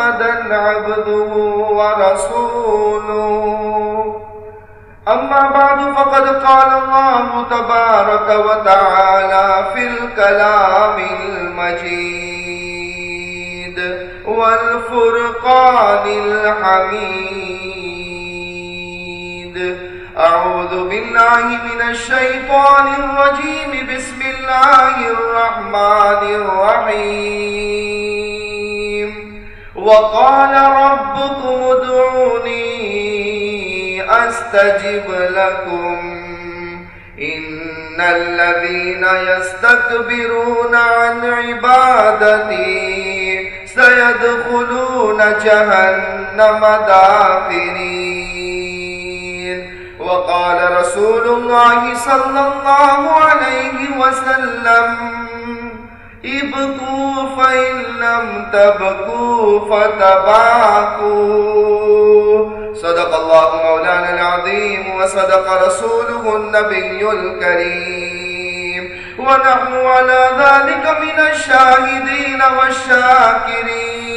محمدا عبده ورسوله. أما بعد فقد قال الله تبارك وتعالى في الكلام المجيد والفرقان الحميد. أعوذ بالله من الشيطان الرجيم. بسم الله الرحمن الرحيم. وقال ربكم ادعوني أستجب لكم. إن الذين يستكبرون عن عبادتي سيدخلون جهنم داخرين. وقال رسول الله صلى الله عليه وسلم ابقوا فإن لم تبقوا فتباكوا صدق الله مولانا العظيم وصدق رسوله النبي الكريم ونحن على ذلك من الشاهدين والشاكرين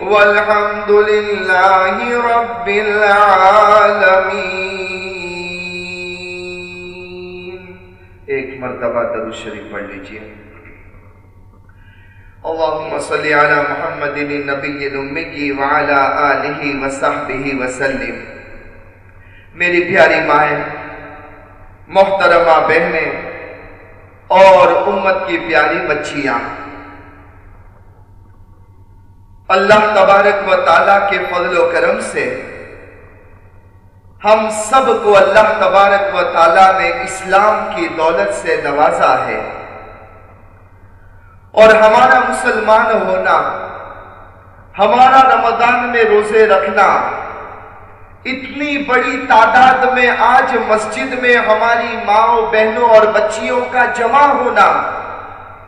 والحمد لله رب العالمين ایک مرتبہ درود شریف پڑھ لیجیے. اللهم صل على محمد النبي الأمي وعلى آله وصحبه وسلم. میری پیاری مائیں، محترمہ بہنیں اور امت کی پیاری بچیاں، اللہ تبارک و تعالیٰ کے فضل و کرم سے ہم سب کو اللہ تبارک و تعالیٰ نے اسلام کی دولت سے نوازا ہے۔ اور ہمارا مسلمان ہونا، ہمارا رمضان میں روزے رکھنا، اتنی بڑی تعداد میں آج مسجد میں ہماری ماں بہنوں اور بچیوں کا جمع ہونا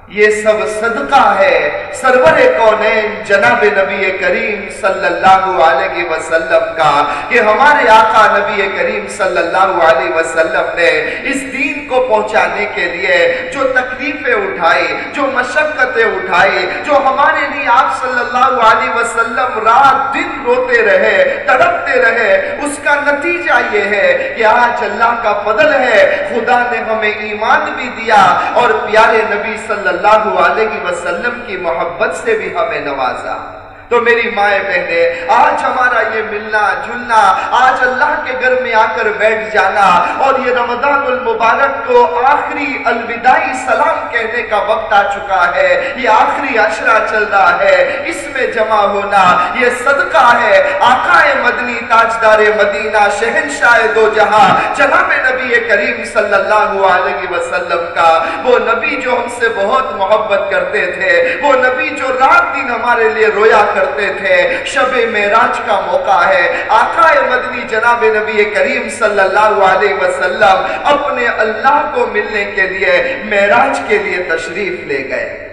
یہ سب صدقہ ہے۔ سرور کونین جناب نبی کریم صلی اللہ علیہ وسلم کا۔ کہ ہمارے آقا نبی کریم صلی اللہ علیہ وسلم نے اس دین کو پہنچانے کے لیے جو تکلیفیں اٹھائی، جو مشقتیں اٹھائی، جو ہمارے لیے آپ صلی اللہ علیہ وسلم رات دن روتے رہے، تڑپتے رہے۔ اس کا نتیجہ یہ ہے کہ آج اللہ کا فضل ہے، خدا نے ہمیں ایمان بھی دیا اور پیارے نبی صلی اللہ اللہ علیہ وسلم کی محبت سے بھی ہمیں نوازا۔ تو میری مائیں بہنیں، آج ہمارا یہ ملنا، جلنا، آج اللہ کے گھر میں آ کر بیٹھ جانا اور یہ رمضان المبارک کو آخری الوداعی سلام کہنے کا وقت آ چکا ہے، یہ آخری عشرہ چل رہا ہے، اس میں جمع ہونا یہ صدقہ ہے۔ آقا مدنی، تاجدار مدینہ، شہنشاہ دو جہاں، جناب نبی کریم صلی اللہ علیہ وسلم کا۔ وہ نبی جو ہم سے بہت محبت کرتے تھے، وہ نبی جو رات دن ہمارے لیے رویا کر کرتے تھے۔ شب معراج کا موقع ہے۔ آقا مدنی جناب نبی کریم صلی اللہ علیہ وسلم اپنے اللہ کو ملنے کے لیے معراج کے لیے تشریف لے گئے۔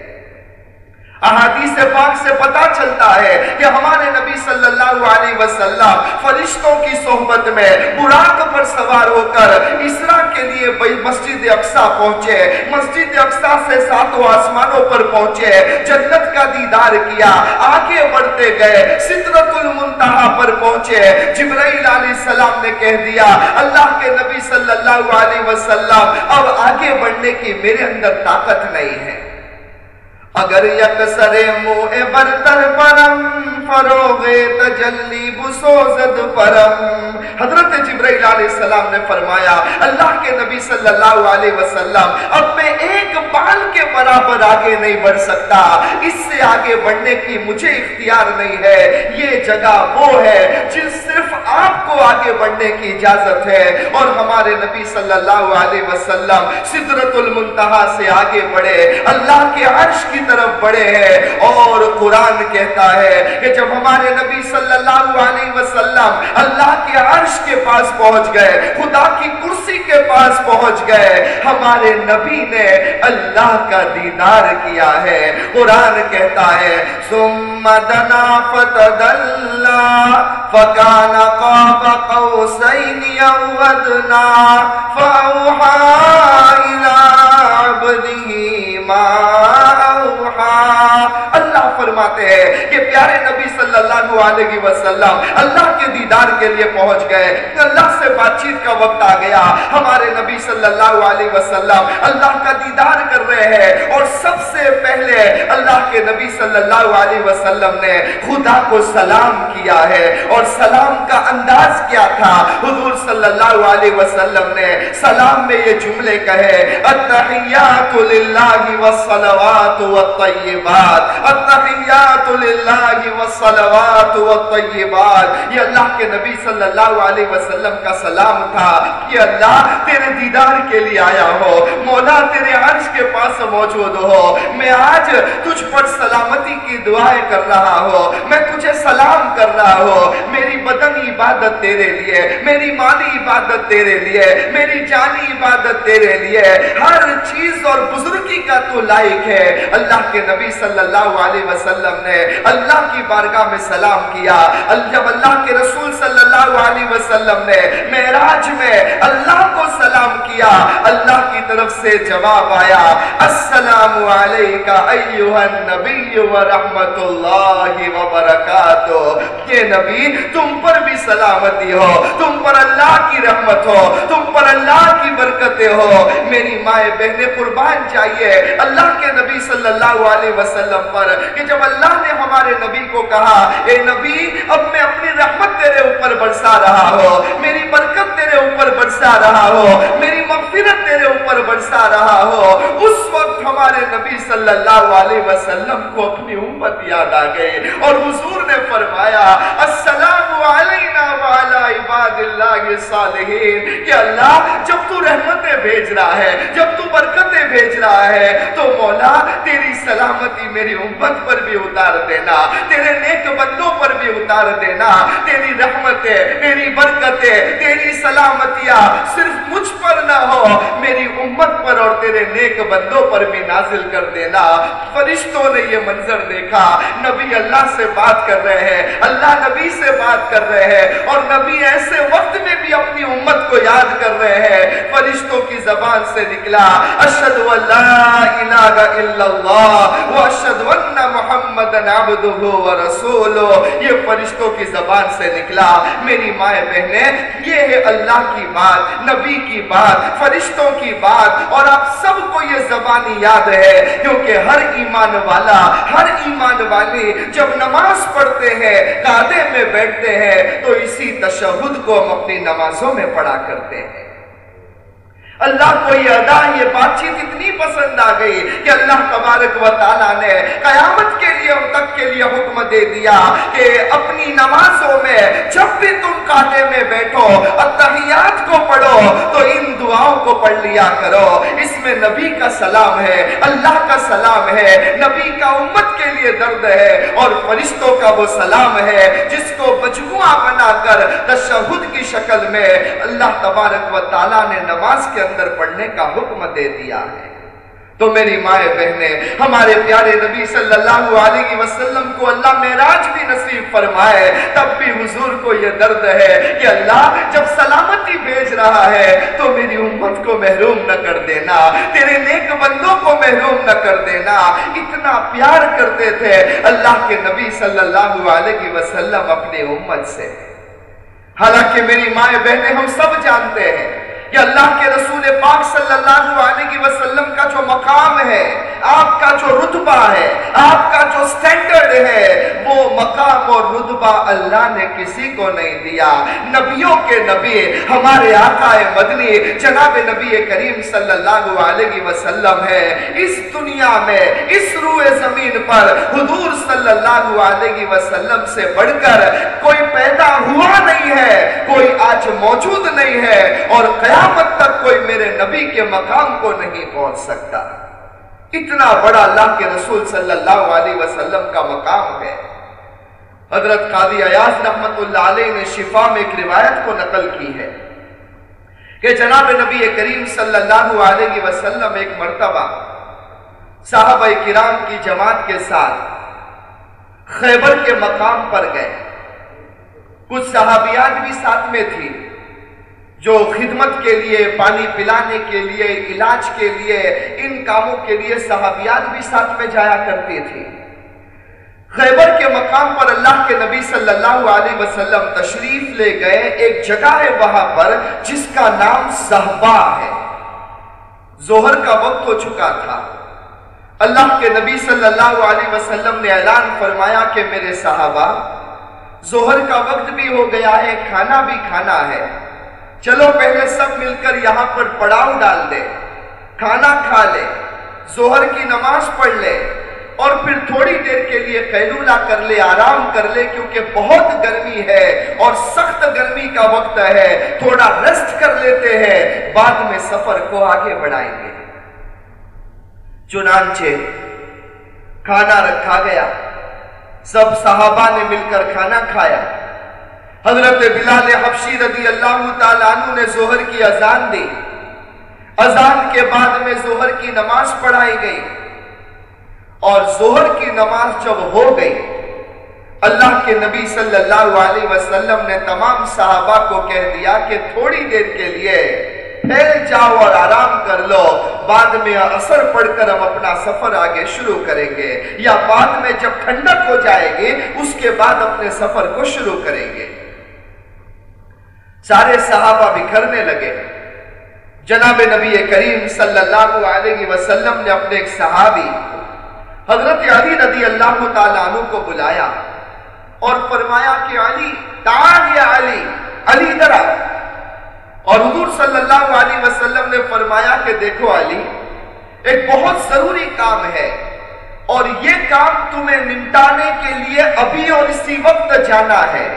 احادیث پاک سے پتا چلتا ہے کہ ہمارے نبی صلی اللہ علیہ وسلم فرشتوں کی صحبت میں براق پر سوار ہو کر اسرا کے لیے بھئی مسجد اقصا پہنچے۔ مسجد اقصا سے ساتوں آسمانوں پر پہنچے۔ جنت کا دیدار کیا۔ آگے بڑھتے گئے۔ سدرت المنتہا پر پہنچے۔ جبرائیل علیہ السلام نے کہہ دیا، اللہ کے نبی صلی اللہ علیہ وسلم، اب آگے بڑھنے کی میرے اندر طاقت نہیں ہے۔ اگر یک سر موہ برتر پرم، فروغ تجلی بسوزد پرم۔ حضرت جبرائیل علیہ السلام نے فرمایا، اللہ کے نبی صلی اللہ علیہ وسلم اب میں ایک بال کے برابر آگے نہیں بڑھ سکتا۔ اس سے آگے بڑھنے کی مجھے اختیار نہیں ہے۔ یہ جگہ وہ ہے جس صرف آپ کو آگے بڑھنے کی اجازت ہے۔ اور ہمارے نبی صلی اللہ علیہ وسلم صدرت المنتہا سے آگے بڑھے۔ اللہ کے عرش کی طرف بڑھے ہیں اور قرآن کہتا ہے کہ جب ہمارے نبی صلی اللہ علیہ وسلم اللہ کے عرش کے پاس پہنچ گئے، خدا کی کرسی کے پاس پہنچ گئے، ہمارے نبی نے اللہ کا دیدار کیا ہے۔ قرآن کہتا ہے، ثم دنا فکان قاب قوسین یودنا فاوحا الى عبده ما فرماتے ہیں کہ پیارے نبی صلی اللہ علیہ وسلم اللہ کے دیدار کے لیے پہنچ گئے۔ اللہ سے بات چیت کا وقت آ گیا۔ ہمارے نبی صلی اللہ علیہ وسلم اللہ کا دیدار کر رہے ہیں۔ اور سب سے پہلے اللہ کے نبی صلی اللہ علیہ وسلم نے خدا کو سلام کیا ہے۔ اور سلام کا انداز کیا تھا؟ حضور صلی اللہ علیہ وسلم نے سلام میں یہ جملے کہے، التحیات للہ والصلوات والطیبات۔ التحیات للہ والصلوات والطیبات یہ اللہ کے نبی صلی اللہ علیہ وسلم کا سلام تھا کہ اللہ تیرے دیدار کے لیے آیا ہو، مولا تیرے عرش کے پاس موجود ہو۔ میں آج تجھ پر سلامتی کی دعائیں کر رہا ہو، میں تجھے سلام کر رہا ہو۔ میری بدنی عبادت تیرے لیے، میری مالی عبادت تیرے لیے، میری جانی عبادت تیرے لیے۔ ہر چیز اور بزرگی کا تو لائق ہے۔ اللہ کے نبی صلی اللہ علیہ وسلم نے اللہ کی بارگاہ میں سلام کیا؟ جب اللہ کے رسول صلی اللہ علیہ وسلم نے معراج میں اللہ کو سلام کیا، اللہ کی طرف سے جواب آیا، السلام علیکہ ایوہ النبی ورحمت اللہ وبرکاتہ۔ کہ نبی، تم پر بھی سلامتی ہو، تم پر اللہ کی رحمت ہو، تم پر اللہ کی برکتیں ہو۔ میری مائیں بہنیں، قربان چاہیے اللہ کے نبی صلی اللہ علیہ وسلم پر کہ جب اللہ نے ہمارے نبی کو کہا اے نبی اب میں اپنی رحمت تیرے اوپر برسا رہا ہو، میری برکت تیرے اوپر برسا رہا ہو، میری مغفرت تیرے اوپر برسا رہا ہو۔ اس وقت ہمارے نبی صلی اللہ علیہ وسلم کو اپنی امت یاد آ گئی اور حضور نے فرمایا، السلام علینا وعلا عباد اللہ صالحین، کہ اللہ، جب تو رحمتیں بھیج رہا ہے، جب تو برکتیں بھیج رہا ہے، تو مولا، تیری سلامتی میری امت پر بھی اتار دینا، تیرے نیک بندوں پر بھی اتار دینا، تیری رحمتیں تیری برکتیں تیری سلامتیاں۔ صرف مجھ پر نہ ہو، میری امت پر اور تیرے نیک بندوں پر بھی نازل کر دینا۔ فرشتوں نے یہ منظر دیکھا۔ نبی اللہ سے بات کر رہے ہیں، اللہ نبی سے بات کر رہے ہیں۔ اور نبی ایسے وقت میں بھی اپنی امت کو یاد کر رہے ہیں۔ فرشتوں کی زبان سے نکلا۔ اشہد و اللہ و اشہد محمد عبدہ و رسولہ۔ یہ فرشتوں کی زبان سے نکلا۔ میری مائیں بہنیں، یہ ہے اللہ کی بات، نبی کی بات، فرشتوں کی بات۔ اور آپ سب کو یہ زبانی یاد ہے کیونکہ ہر ایمان والا، ہر ایمان والی جب نماز پڑھتے ہیں قادے میں بیٹھتے ہیں، تو اسی تشہد کو ہم اپنی نمازوں میں پڑھا کرتے ہیں۔ اللہ کو یہ ادا، یہ بات چیت اتنی پسند آ گئی کہ اللہ تبارک و تعالیٰ نے قیامت کے لیے تک کے لیے حکم دے دیا کہ اپنی نمازوں میں جب بھی تم کاٹے میں بیٹھو اتحیات کو پڑھو، تو ان دعاؤں کو پڑھ لیا کرو۔ اس میں نبی کا سلام ہے، اللہ کا سلام ہے، نبی کا امت کے لیے درد ہے اور فرشتوں کا وہ سلام ہے جس کو مجموعہ بنا کر تشہد کی شکل میں اللہ تبارک و تعالیٰ نے نماز کے اندر پڑھنے کا حکم دے دیا ہے۔ تو میری مائیں بہنیں، ہمارے پیارے نبی صلی اللہ علیہ وسلم کو اللہ معراج بھی نصیب فرمائے، تب بھی حضور کو یہ درد ہے کہ اللہ جب سلامتی بھیج رہا ہے، تو میری امت کو محروم نہ کر دینا، تیرے نیک بندوں کو محروم نہ کر دینا۔ اتنا پیار کرتے تھے اللہ کے نبی صلی اللہ علیہ وسلم اپنی امت سے۔ حالانکہ میری مائیں بہنیں، ہم سب جانتے ہیں کہ اللہ کے رسول پاک صلی اللہ علیہ وسلم کا جو مقام ہے، آپ کا جو رتبہ ہے، آپ کا جو سٹینڈرڈ ہے، وہ مقام اور رتبہ اللہ نے کسی کو نہیں دیا۔ نبیوں کے نبی، ہمارے آقا مدنی جناب نبی کریم صلی اللہ علیہ وسلم ہے اس دنیا میں، اس روح زمین پر حضور صلی اللہ علیہ وسلم سے بڑھ کر کوئی پیدا ہوا نہیں ہے، کوئی آج موجود نہیں ہے۔ اور قیامت تک کوئی میرے نبی کے مقام کو نہیں پہنچ سکتا۔ اتنا بڑا اللہ کے رسول صلی اللہ علیہ وسلم کا مقام ہے۔ حضرت قاضی ایاز رحمت اللہ علیہ نے شفا میں ایک روایت کو نقل کی ہے کہ جناب نبی کریم صلی اللہ علیہ وسلم ایک مرتبہ صحابہ کرام کی جماعت کے ساتھ خیبر کے مقام پر گئے۔ کچھ صحابیات بھی ساتھ میں تھی جو خدمت کے لیے، پانی پلانے کے لیے، علاج کے لیے، ان کاموں کے لیے صحابیات بھی ساتھ میں جایا کرتی تھی خیبر کے مقام پر اللہ کے نبی صلی اللہ علیہ وسلم تشریف لے گئے ایک جگہ ہے وہاں پر، جس کا نام صحبہ ہے۔ زہر کا وقت ہو چکا تھا۔ اللہ کے نبی صلی اللہ علیہ وسلم نے اعلان فرمایا کہ میرے صحابہ زہر کا وقت بھی ہو گیا ہے، کھانا بھی کھانا ہے۔ چلو پہلے سب مل کر یہاں پر پڑاؤ ڈال دے کھانا کھا لے زہر کی نماز پڑھ لے اور پھر تھوڑی دیر کے لیے قیلولہ کر لے آرام کر لے کیونکہ بہت گرمی ہے اور سخت گرمی کا وقت ہے، تھوڑا ریسٹ کر لیتے ہیں، بعد میں سفر کو آگے بڑھائیں گے۔ چنانچہ کھانا رکھا گیا، سب صحابہ نے مل کر کھانا کھایا۔ حضرت بلال حبشی رضی اللہ تعالیٰ عنہ نے زہر کی ازان دی۔ ازان کے بعد میں زہر کی نماز پڑھائی گئی۔ اور زہر کی نماز جب ہو گئی، اللہ کے نبی صلی اللہ علیہ وسلم نے تمام صحابہ کو کہہ دیا کہ تھوڑی دیر کے لیے پھیل جاؤ اور آرام کر لو۔ بعد میں اثر پڑھ کر ہم اپنا سفر آگے شروع کریں گے، یا بعد میں جب ٹھنڈک ہو جائے گی، اس کے بعد اپنے سفر کو شروع کریں گے۔ سارے صحابہ بکھرنے لگے۔ جناب نبی کریم صلی اللہ علیہ وسلم نے اپنے ایک صحابی حضرت علی رضی اللہ تعالیٰ عنہ کو بلایا اور فرمایا کہ علی، تعال یا علی علی درہ اور حضور صلی اللہ علیہ وسلم نے فرمایا کہ دیکھو علی، ایک بہت ضروری کام ہے اور یہ کام تمہیں نمٹانے کے لیے ابھی اور اسی وقت جانا ہے۔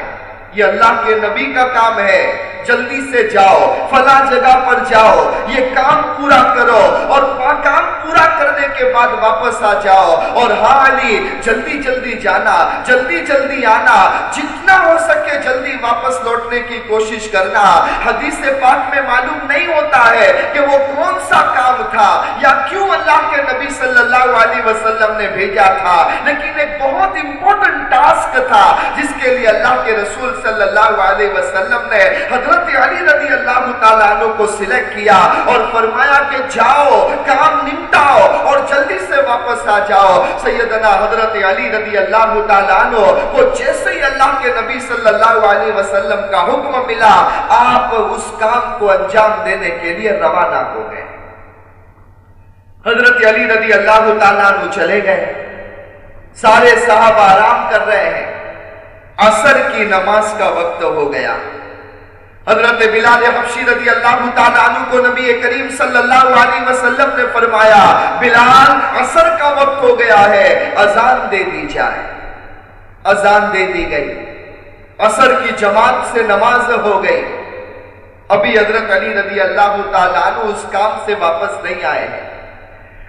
یہ اللہ کے نبی کا کام ہے۔ جلدی سے جاؤ، فلاں جگہ پر جاؤ، یہ کام پورا کرو اور کام پورا کرنے کے بعد واپس آ جاؤ اور ہاں علی، جلدی جلدی جانا، جلدی جلدی آنا، جتنا ہو سکے جلدی واپس لوٹنے کی کوشش کرنا۔ حدیث پاک میں معلوم نہیں ہوتا ہے کہ وہ کون سا کام تھا یا کیوں اللہ کے نبی صلی اللہ علیہ وسلم نے بھیجا تھا۔ لیکن ایک بہت امپورٹنٹ ٹاسک تھا، جس کے لیے اللہ کے رسول صلی اللہ علیہ وسلم نے حضرت حضرت علی رضی اللہ تعالیٰ عنہ کو سلیکٹ کیا اور فرمایا کہ جاؤ، کام نمٹاؤ اور جلدی سے واپس آ جاؤ۔ سیدنا حضرت علی رضی اللہ تعالیٰ عنہ کو جیسے ہی اللہ کے نبی صلی اللہ علیہ وسلم کا حکم ملا، آپ اس کام کو انجام دینے کے لیے روانہ ہو گئے۔ حضرت علی رضی اللہ تعالیٰ عنہ چلے گئے۔ سارے صحابہ آرام کر رہے ہیں۔ عصر کی نماز کا وقت ہو گیا۔ حضرت بلال حبشی رضی اللہ تعالیٰ عنہ کو نبی کریم صلی اللہ علیہ وسلم نے فرمایا، بلال، عصر کا وقت ہو گیا ہے، اذان دے دی جائے۔ ازان دے دی گئی۔ عصر کی جماعت سے نماز ہو گئی۔ ابھی حضرت علی رضی اللہ تعالیٰ عنہ اس کام سے واپس نہیں آئے ہیں۔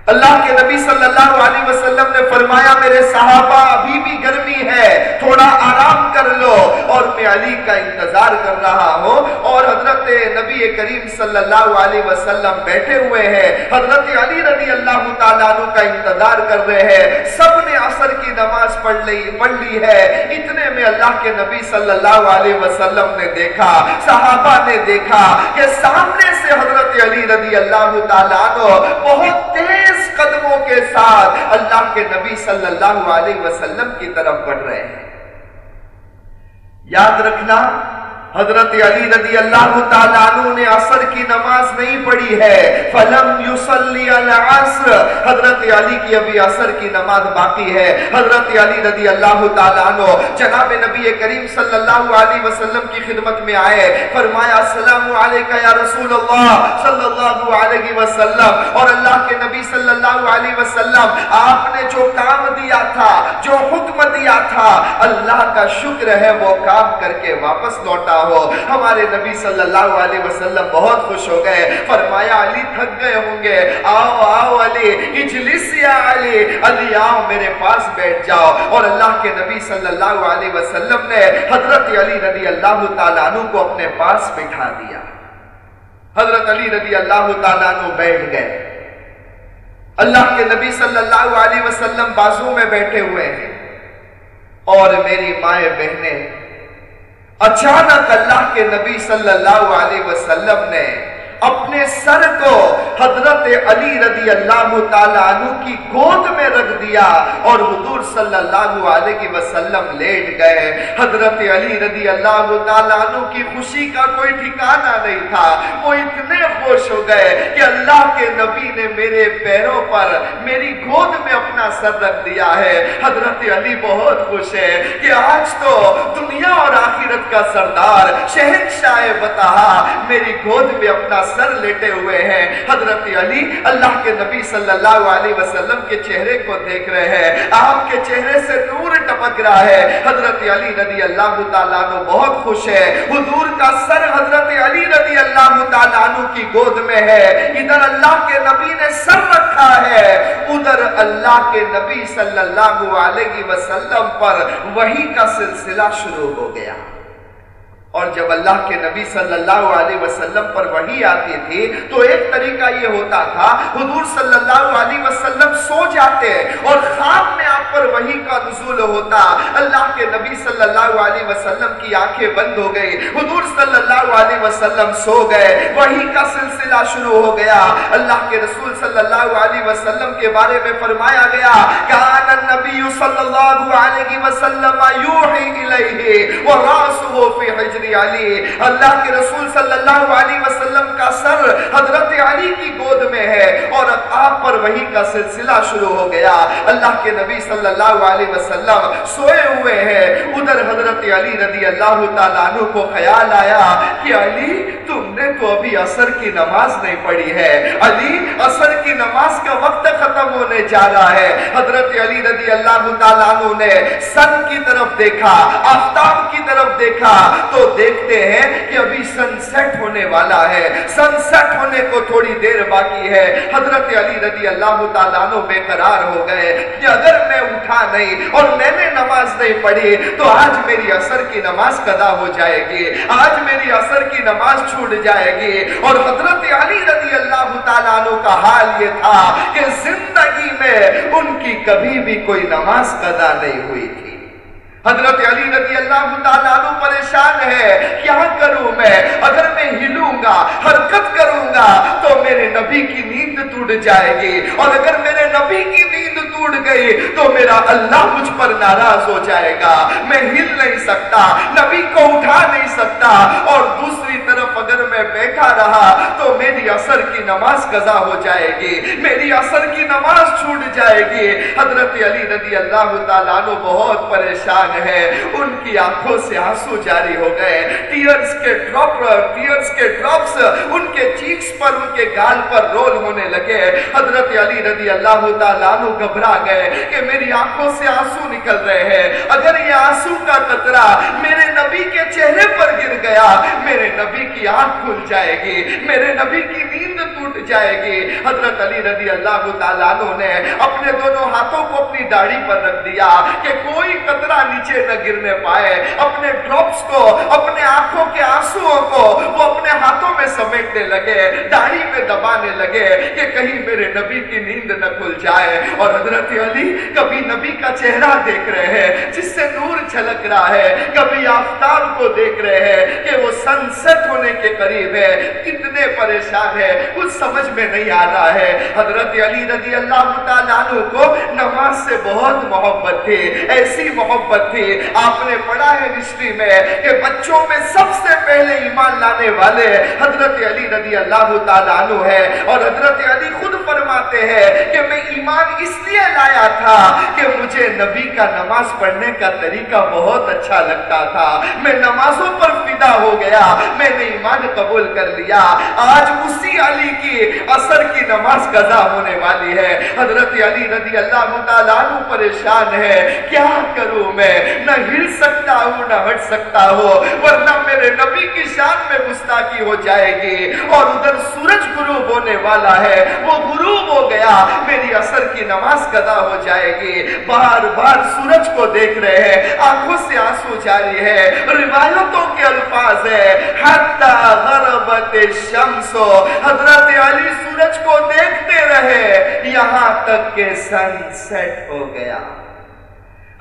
اللہ کے نبی صلی اللہ علیہ وسلم نے فرمایا، میرے صحابہ، ابھی بھی گرمی ہے، تھوڑا آرام کر لو۔ اور میں علی کا انتظار کر رہا ہوں۔ اور حضرت نبی کریم صلی اللہ علیہ وسلم بیٹھے ہوئے ہیں۔ حضرت علی رضی اللہ تعالیٰ عنہ کا انتظار کر رہے ہیں۔ سب نے عصر کی نماز پڑھ لی پڑھ لی ہے۔ اتنے میں اللہ کے نبی صلی اللہ علیہ وسلم نے دیکھا، صحابہ نے دیکھا کہ سامنے سے حضرت علی رضی اللہ تعالیٰ عنہ بہت تیز تیز قدموں کے ساتھ اللہ کے نبی صلی اللہ علیہ وسلم کی طرف بڑھ رہے ہیں۔ یاد رکھنا حضرت علی رضی اللہ تعالیٰ عنہ نے عصر کی نماز نہیں پڑھی ہے۔ فلم یصلی العصر۔ حضرت علی کی ابھی عصر کی نماز باقی ہے۔ حضرت علی رضی اللہ تعالیٰ عنہ جناب نبی کریم صلی اللہ علیہ وسلم کی خدمت میں آئے۔ فرمایا، السلام علیکہ یا رسول اللہ صلی اللہ علیہ وسلم اور اللہ کے نبی صلی اللہ علیہ وسلم، آپ نے جو کام دیا تھا، جو حکم دیا تھا، اللہ کا شکر ہے، وہ کام کر کے واپس لوٹا۔ ہو۔ ہمارے نبی صلی اللہ علیہ وسلم بہت خوش ہو گئے۔ فرمایا، علی تھک گئے ہوں گے۔ آؤ آؤ، علی، اجلس یا علی۔ علی، آؤ، میرے پاس بیٹھ جاؤ۔ اور اللہ کے نبی صلی اللہ علیہ وسلم نے حضرت علی رضی اللہ تعالیٰ عنہ کو اپنے پاس بٹھا دیا۔ حضرت علی رضی اللہ تعالیٰ عنہ بیٹھ گئے۔ اللہ کے نبی صلی اللہ علیہ وسلم بازو میں بیٹھے ہوئے ہیں۔ اور میری مائیں بہنیں اچانک اللہ کے نبی صلی اللہ علیہ وسلم نے اپنے سر کو حضرت علی رضی اللہ تعالیٰ عنہ کی گود میں رکھ دیا اور حضور صلی اللہ علیہ وسلم لیٹ گئے۔ حضرت علی رضی اللہ تعالیٰ عنہ کی خوشی کا کوئی ٹھکانہ نہیں تھا۔ وہ اتنے خوش ہو گئے کہ اللہ کے نبی نے میرے پیروں پر میری گود میں اپنا سر رکھ دیا ہے۔ حضرت علی بہت خوش ہے کہ آج تو دنیا اور آخرت کا سردار شہنشاہ بتا میری گود میں اپنا سر سر لیٹے ہوئے ہیں۔ حضرت علی اللہ کے نبی صلی اللہ علیہ وسلم کے چہرے کو دیکھ رہے ہیں۔ آپ کے چہرے سے نور ٹپک رہا ہے۔ حضرت علی رضی اللہ تعالیٰ عنہ بہت خوش ہے حضور کا سر حضرت علی رضی اللہ تعالیٰ عنہ کی گود میں ہے۔ ادھر اللہ کے نبی نے سر رکھا ہے۔ ادھر اللہ کے نبی صلی اللہ علیہ وسلم پر وہی کا سلسلہ شروع ہو گیا۔ اور جب اللہ کے نبی صلی اللہ علیہ وسلم پر وہی آتی تھی تو ایک طریقہ یہ ہوتا تھا، حضور صلی اللہ علیہ وسلم سو جاتے اور خواب میں آپ پر وہی کا نزول ہوتا۔ اللہ کے نبی صلی اللہ علیہ وسلم کی آنکھیں بند ہو گئی حضور صلی اللہ علیہ وسلم سو گئے۔ وہی کا سلسلہ شروع ہو گیا۔ اللہ کے رسول صلی اللہ علیہ وسلم کے بارے میں فرمایا گیا، کان النبی صلی اللہ علیہ وسلم یوحی الیہ وراسہ فی حجر علی اللہ کے رسول صلی اللہ علیہ وسلم کا سر حضرت علی کی گود میں ہے اور آپ پر وہی کا سلسلہ شروع ہو گیا۔ اللہ کے نبی صلی اللہ علیہ وسلم سوئے ہوئے ہیں۔ ادھر حضرت علی رضی اللہ تعالیٰ عنہ کو خیال آیا کہ علی تم نے تو ابھی اثر کی نماز نہیں پڑھی ہے۔ علی اثر کی نماز کا وقت ختم ہونے جا رہا ہے۔ حضرت علی رضی اللہ تعالیٰ عنہ نے سن کی طرف دیکھا، آفتاب کی طرف دیکھا۔ تو دیکھتے ہیں کہ ابھی سن سیٹ ہونے والا ہے۔ سن سیٹ ہونے کو تھوڑی دیر باقی ہے۔ حضرت علی رضی اللہ تعالیٰ عنہ بے قرار ہو گئے کہ اگر میں اٹھا نہیں اور میں نے نماز نہیں پڑھی، تو آج میری اثر کی نماز قضا ہو جائے گی۔ آج میری اثر کی نماز چھوٹ جائے گی۔ اور حضرت علی رضی اللہ تعالیٰ عنہ کا حال یہ تھا کہ زندگی میں ان کی کبھی بھی کوئی نماز قضا نہیں ہوئی تھی۔ حضرت علی رضی اللہ تعالیٰ پریشان ہے، کیا کروں میں؟ اگر میں ہلوں گا، حرکت کروں گا، تو میرے نبی کی نیند ٹوٹ جائے گی۔ اور اگر میرے نبی کی نیند ٹوٹ گئی، تو میرا اللہ مجھ پر ناراض ہو جائے گا۔ میں ہل نہیں سکتا، نبی کو اٹھا نہیں سکتا۔ اور دوسری طرف اگر میں بیٹھا رہا، تو میری اثر کی نماز قضا ہو جائے گی۔ میری اثر کی نماز چھوٹ جائے گی۔ حضرت علی رضی اللہ تعالیٰ بہت پریشان ہے، ان کی آنکھوں سے آنسو جاری ہو گئے۔ ٹیئرز کے ڈراپ ٹیئرز کے ڈراپس ان کے چیکس پر، ان کے گال پر رول ہونے لگے۔ حضرت علی رضی اللہ تعالیٰ عنہ گھبرا گئے کہ میری آنکھوں سے آنسو نکل رہے ہیں۔ اگر یہ آنسو کا قطرہ میرے نبی کے چہرے پر گر گیا، میرے نبی کی آنکھ کھل جائے گی، میرے نبی کی نیند ٹوٹ جائے گی۔ حضرت علی رضی اللہ تعالیٰ عنہ نے اپنے دونوں ہاتھوں کو اپنی داڑھی پر رکھ دیا کہ کوئی قطرہ نیچے نہ گرنے پائے، اپنے ڈراپس کو، اپنے آنکھوں کے آنسووں کو، وہ اپنے ہاتھوں میں سمیٹنے لگے، داڑھی میں دبانے لگے کہ کہیں میرے نبی کی نیند نہ کھل جائے۔ اور حضرت علی کبھی نبی کا چہرہ دیکھ رہے ہیں، جس سے نور چھلک رہا ہے۔ کبھی آفتاب کو دیکھ رہے ہیں کہ وہ سن ست ہونے کے قریب ہے۔ کتنے پریشان ہے کچھ سمجھ میں نہیں آ رہا ہے۔ حضرت علی رضی اللہ تعالیٰ عنہ کو نماز سے بہت محبت تھی۔ ایسی محبت تھی آپ نے پڑھا ہے ہسٹری میں کہ بچوں میں سب سے پہلے ایمان لانے والے حضرت علی رضی اللہ تعالیٰ عنہ ہے اور حضرت علی خود فرماتے ہیں کہ میں ایمان اس لیے لایا تھا کہ مجھے نبی کا نماز پڑھنے کا طریقہ بہت اچھا لگتا تھا۔ میں نمازوں پر فدا ہو گیا، میں نے ایمان قبول کر لیا۔ آج اسی علی کی اثر کی نماز قضا ہونے والی ہے۔ حضرت علی رضی اللہ تعالیٰ عنہ پریشان ہے کیا کروں میں؟ نہ ہل سکتا ہوں، نہ ہٹ سکتا ہوں، ورنہ میرے نبی کی شان میں گستاخی ہو جائے گی۔ اور ادھر سورج غروب ہونے والا ہے، وہ غروب ہو گیا۔ میری اثر کی نماز قضا ہو جائے گی۔ بار بار سورج کو دیکھ رہے ہیں، آنکھوں سے آنسو جاری ہے روایتوں کے الفاظ ہے حتی غربت الشمس، حضرت علی سورج کو دیکھتے رہے، یہاں تک کہ سن سیٹ ہو گیا۔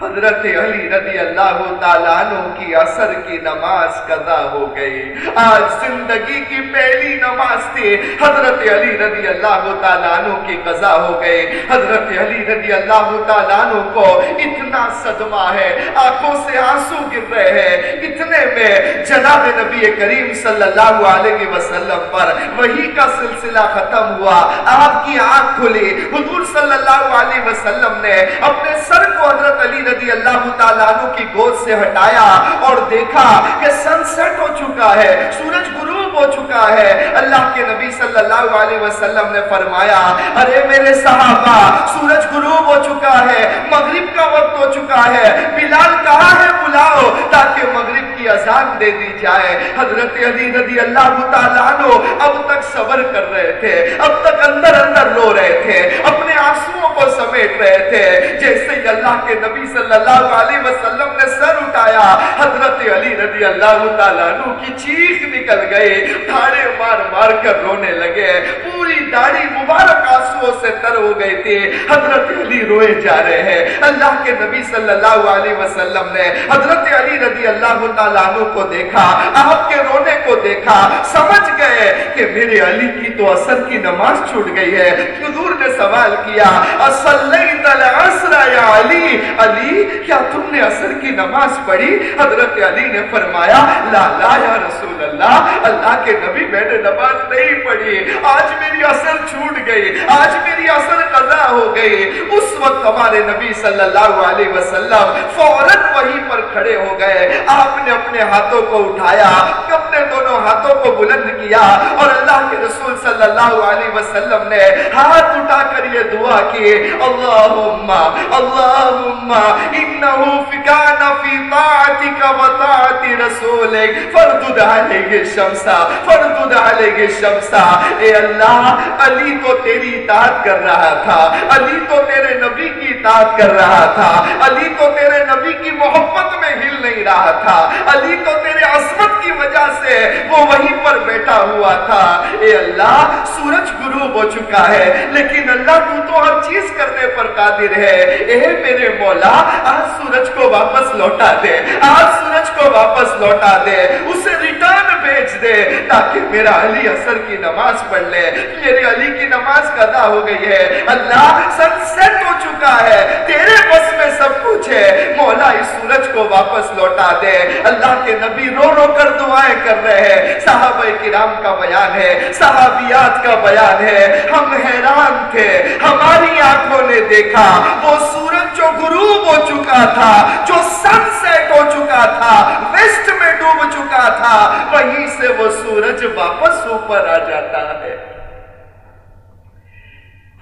حضرت علی رضی اللہ تعالیٰ عنہ کی اثر کی نماز قضا ہو گئی۔ آج زندگی کی پہلی نماز تھی حضرت علی رضی اللہ تعالیٰ عنہ کی قضا ہو گئی۔ حضرت علی رضی اللہ تعالیٰ عنہ کو اتنا صدمہ ہے، آنکھوں سے آنسو گر رہے ہیں۔ اتنے میں جناب نبی کریم صلی اللہ علیہ وسلم پر وہی کا سلسلہ ختم ہوا۔ آپ کی آنکھ کھلی۔ حضور صلی اللہ علیہ وسلم نے اپنے سر کو حضرت علی رضی رضی اللہ تعالیٰ عنہ کی گود سے ہٹایا اور دیکھا کہ سن سیٹ ہو چکا ہے، سورج غروب ہو چکا ہے۔ اللہ کے نبی صلی اللہ علیہ وسلم نے فرمایا، ارے میرے صحابہ، سورج غروب ہو چکا ہے، مغرب کا وقت ہو چکا ہے۔ بلال کہا ہے؟ بلاؤ، تاکہ مغرب کی اذان دے دی جائے۔ حضرت علی رضی اللہ تعالیٰ عنہ اب تک صبر کر رہے تھے، اب تک اندر اندر رو رہے تھے، اپنے آنسوؤں کو سمیٹ رہے تھے۔ جیسے اللہ کے نبی صلی صلی اللہ علیہ وسلم نے سر اٹھایا۔ حضرت علی رضی اللہ تعالیٰ عنہ کی چیخ نکل گئی۔ دھاڑے مار مار کر رونے لگے۔ پوری داڑھی مبارک آنسوؤں سے تر ہو گئی تھی۔ حضرت علی روئے جا رہے ہیں۔ اللہ کے نبی صلی اللہ علیہ وسلم نے حضرت علی رضی اللہ تعالیٰ عنہ کو دیکھا۔ آپ کے رونے کو دیکھا۔ سمجھ گئے کہ میرے علی کی تو اثر کی نماز چھوٹ گئی ہے۔ حضور نے سوال کیا، اصلیت العصر یا علی؟ علی علی کیا تم نے اثر کی نماز پڑھی؟ حضرت علی نے فرمایا، لا لا یا رسول اللہ اللہ کے نبی میں نے نماز نہیں پڑھی۔ آج میری اثر چھوٹ گئی، آج میری اثر قضا ہو گئی۔ اس وقت ہمارے نبی صلی اللہ علیہ وسلم فوراً وہیں پر کھڑے ہو گئے۔ آپ نے اپنے ہاتھوں کو اٹھایا اپنے دونوں ہاتھوں کو بلند کیا اور اللہ کے رسول صلی اللہ علیہ وسلم نے ہاتھ اٹھا کر یہ دعا کی، اللہم اللہم انہو فکان فی طاعتک و طاعت رسولک فردد علیہ الشمسہ فردد علیہ الشمسہ اے اللہ، علی تو تیری اطاعت کر رہا تھا، علی تو تیرے نبی کی اطاعت کر رہا تھا، علی تو تیرے نبی کی محبت میں ہل نہیں رہا تھا، علی تو تیرے عصمت کی وجہ سے وہ وہیں پر بیٹھا ہوا تھا۔ اے اللہ، سورج غروب ہو چکا ہے، لیکن اللہ تو تو ہر چیز کرنے پر قادر ہے۔ اے میرے مولا آج سورج کو واپس لوٹا دے، آج سورج کو واپس لوٹا دے، اسے ریٹرن بھیج دے تاکہ میرا علی اثر کی نماز پڑھ لے۔ میرے علی کی نماز قضا ہو گئی ہے۔ اللہ سن سیٹ ہو چکا ہے۔ تیرے بس میں سب کچھ ہے۔ مولا اس سورج کو واپس لوٹا دے۔ اللہ کے نبی رو رو کر دعائیں کر رہے ہیں۔ صحابہ کرام کا بیان ہے۔ صحابیات کا بیان ہے۔ ہم حیران تھے۔ ہماری آنکھوں نے دیکھا۔ وہ سورج جو غروب ہو چکا تھا جو سن سیٹ ہو چکا تھا ویسٹ میں ڈوب چکا تھا وہیں سے وہ سورج واپس اوپر آ جاتا ہے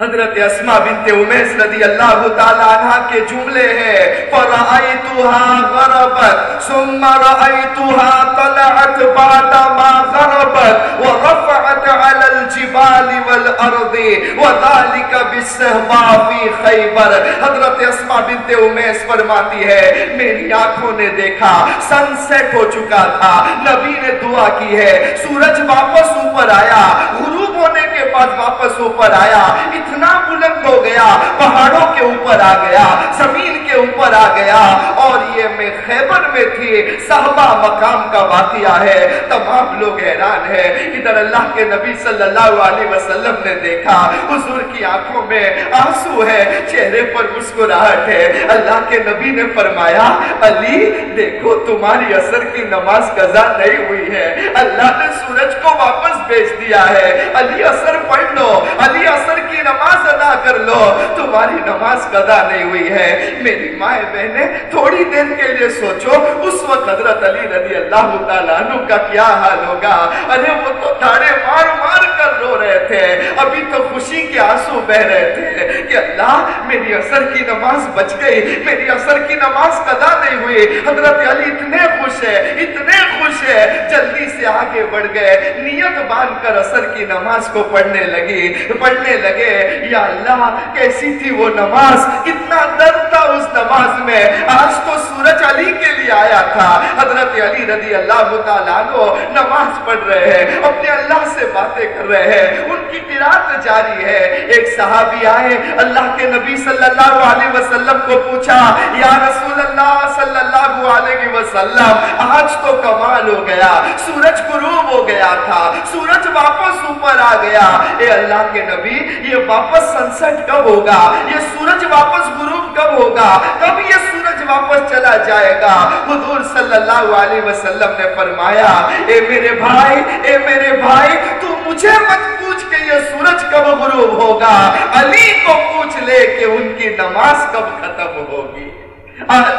حضرت اسما بنت امیس رضی اللہ تعالیٰ عنہ کے جملے ہیں، فَرَأَيْتُهَا غَرَبَتْ، ثُمَّ رَأَيْتُهَا طَلَعَتْ بَعْدَ مَا غَرَبَتْ، وَرَفَعَتْ عَلَى الْجِبَالِ وَالْأَرْضِ، وَذَلِكَ بِالسَّهْبَا فِي خَيْبَرْ۔ حضرت اسما بنت امیس فرماتی ہے، میری آنکھوں نے دیکھا سن سیٹ ہو چکا تھا، نبی نے دعا کی ہے، سورج واپس اوپر آیا، غروب ہونے کے بعد واپس اوپر آیا، اتنا اتنا بلند ہو گیا، پہاڑوں کے اوپر آ گیا، زمین کے اوپر آ گیا، اور یہ میں خیبر میں تھی، صحبہ مقام کا واقعہ ہے، تمام لوگ حیران ہیں۔ ادھر اللہ کے نبی صلی اللہ علیہ وسلم نے دیکھا، حضور کی آنکھوں میں آنسو ہے، چہرے پر مسکراہٹ ہے۔ اللہ کے نبی نے فرمایا، علی، دیکھو، تمہاری اثر کی نماز قضا نہیں ہوئی ہے۔ اللہ نے سورج کو واپس بیچ دیا ہے۔ علی اثر پڑھ لو۔ علی اثر کی نماز نماز ادا کر لو۔ تمہاری نماز قضا نہیں ہوئی ہے۔ میری مائیں بہنیں تھوڑی دیر کے لیے سوچو، اس وقت حضرت علی رضی اللہ تعالیٰ عنہ کا کیا حال ہوگا؟ ارے وہ تو تھاڑے مار مار کر رو رہے تھے۔ ابھی تو خوشی کے آنسو بہ رہے تھے کہ اللہ، میری اثر کی نماز بچ گئی۔ میری اثر کی نماز قضا نہیں ہوئی۔ حضرت علی اتنے خوش ہے اتنے خوش ہے جلدی سے آگے بڑھ گئے۔ نیت باندھ کر اثر کی نماز کو پڑھنے لگی۔ پڑھنے لگے، یا اللہ، کیسی تھی وہ نماز؟ کتنا درد تھا اس نماز میں۔ آج تو سورج علی کے لیے آیا تھا۔ حضرت علی رضی اللہ تعالیٰ کو نماز پڑھ رہے ہیں۔ اپنے اللہ سے باتیں کر رہے ہیں ہے، ان کی قرات جاری ہے۔ ایک صحابی آئے، اللہ کے نبی صلی اللہ علیہ وسلم کو پوچھا، یا رسول اللہ صلی اللہ علیہ وسلم، آج تو کمال ہو گیا، سورج غروب ہو گیا تھا، سورج واپس اوپر آ گیا۔ اے اللہ کے نبی، یہ واپس سنسٹ کب ہوگا؟ یہ سورج واپس غروب کب ہوگا؟ کب یہ سورج واپس چلا جائے گا؟ حضور صلی اللہ علیہ وسلم نے فرمایا، اے میرے بھائی، اے میرے بھائی، تو مجھے مت پوچھ کے یہ سورج کب غروب ہوگا؟ علی کو پوچھ لے کہ ان کی نماز کب ختم ہوگی؟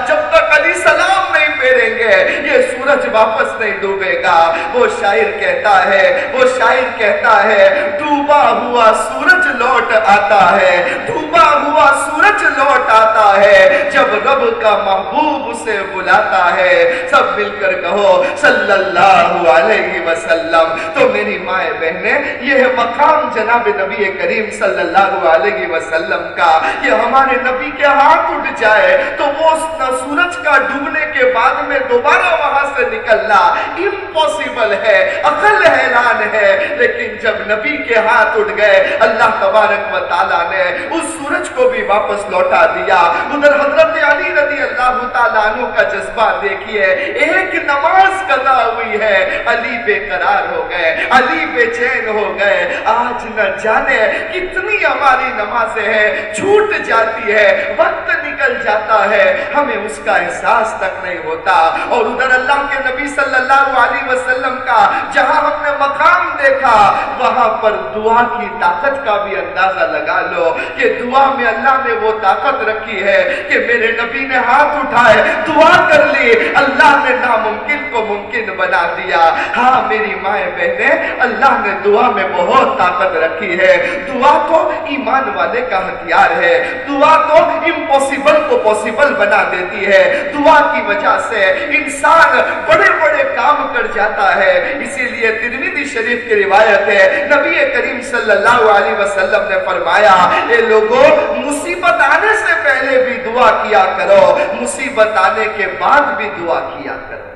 جب تک علی سلام نہیں پھیریں گے، یہ سورج واپس نہیں ڈوبے گا۔ وہ شاعر کہتا ہے، وہ شاعر کہتا ہے، ڈوبا ہوا سورج لوٹ آتا ہے۔ ڈوبا ہوا سورج لوٹ آتا ہے۔ جب رب کا محبوب اسے بلاتا ہے، سب مل کر کہو، صلی اللہ علیہ وسلم۔ تو میری مائیں بہنیں، یہ مقام جناب نبی کریم صلی اللہ علیہ وسلم کا۔ یہ ہمارے نبی کے ہاتھ اٹھ جائے، تو وہ سورج کا ڈوبنے کے بعد میں دوبارہ وہاں سے نکلنا امپوسیبل ہے، عقل حیران ہے۔ لیکن جب نبی کے ہاتھ اٹھ گئے، اللہ تبارک و تعالیٰ نے اس سورج کو بھی واپس لوٹا دیا۔ ادھر حضرت علی رضی اللہ تعالیٰ عنہ کا جذبہ دیکھیے، ایک نماز قضا ہوئی ہے۔ علی بے قرار ہو گئے، علی بے چین ہو گئے۔ آج نہ جانے کتنی ہماری نمازیں ہیں چھوٹ جاتی ہے، وقت نکل جاتا ہے۔ ہمیں اس کا احساس تک نہیں ہوتا۔ اور ادھر اللہ کے نبی صلی اللہ علیہ وسلم کا جہاں ہم نے مقام دیکھا، وہاں پر دعا کی طاقت کا بھی اندازہ لگا لو کہ دعا میں اللہ نے وہ طاقت رکھی ہے کہ میرے نبی نے ہاتھ اٹھائے، دعا کر لی، اللہ نے ناممکن کو ممکن بنا دیا۔ ہاں میری مائیں بہنیں، اللہ نے دعا میں بہت طاقت رکھی ہے۔ دعا تو ایمان والے کا ہتھیار ہے۔ دعا تو امپوسیبل کو پوسیبل بنا دیتی ہے۔ دعا کی وجہ سے انسان بڑے بڑے کام کر جاتا ہے۔ اسی لیے ترمیدی شریف کی روایت ہے۔ نبی کریم صلی اللہ علیہ وسلم نے فرمایا، اے لوگوں مصیبت آنے سے پہلے بھی دعا کیا کرو۔ مصیبت آنے کے بعد بھی دعا کیا کرو۔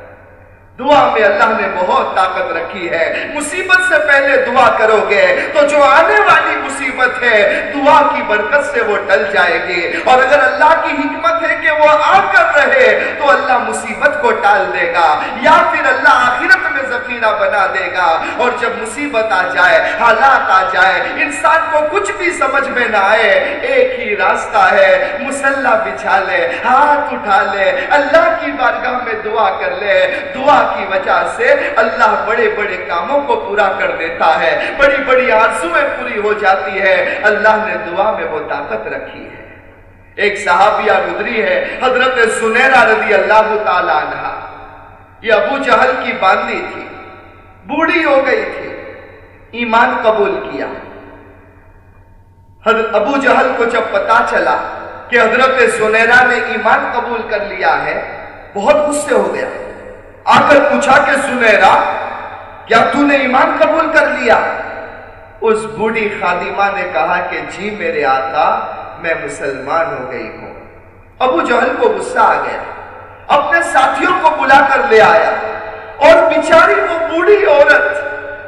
دعا میں اللہ نے بہت طاقت رکھی ہے۔ مصیبت سے پہلے دعا کرو گے تو جو آنے والی مصیبت ہے، دعا کی برکت سے وہ ٹل جائے گی۔ اور اگر اللہ کی حکمت ہے کہ وہ آ کر رہے، تو اللہ مصیبت کو ٹال دے گا، یا پھر اللہ آخرت میں ذخیرہ بنا دے گا۔ اور جب مصیبت آ جائے، حالات آ جائے، انسان کو کچھ بھی سمجھ میں نہ آئے، ایک ہی راستہ ہے، مسلح بچھا لے، ہاتھ اٹھا لے، اللہ کی بارگاہ میں دعا کر لے۔ دعا کی وجہ سے اللہ بڑے بڑے کاموں کو پورا کر دیتا ہے۔ بڑی بڑی آرزویں پوری ہو جاتی ہے۔ اللہ نے دعا میں وہ طاقت رکھی ہے۔ ایک صحابیہ گزری ہے، حضرت سنیرہ رضی اللہ تعالیٰ عنہ۔ یہ ابو جہل کی باندھی تھی۔ بوڑھی ہو گئی تھی۔ ایمان قبول کیا۔ حضرت ابو جہل کو جب پتا چلا کہ حضرت سنیرہ نے ایمان قبول کر لیا ہے، بہت غصے ہو گیا۔ آ کر پوچھا کہ سنیرا، کیا تو نے ایمان قبول کر لیا؟ اس بوڑھی خادمہ نے کہا کہ جی میرے آقا، میں مسلمان ہو گئی ہوں۔ ابو جہل کو غصہ آ گیا۔ اپنے ساتھیوں کو بلا کر لے آیا۔ اور بیچاری وہ بوڑھی عورت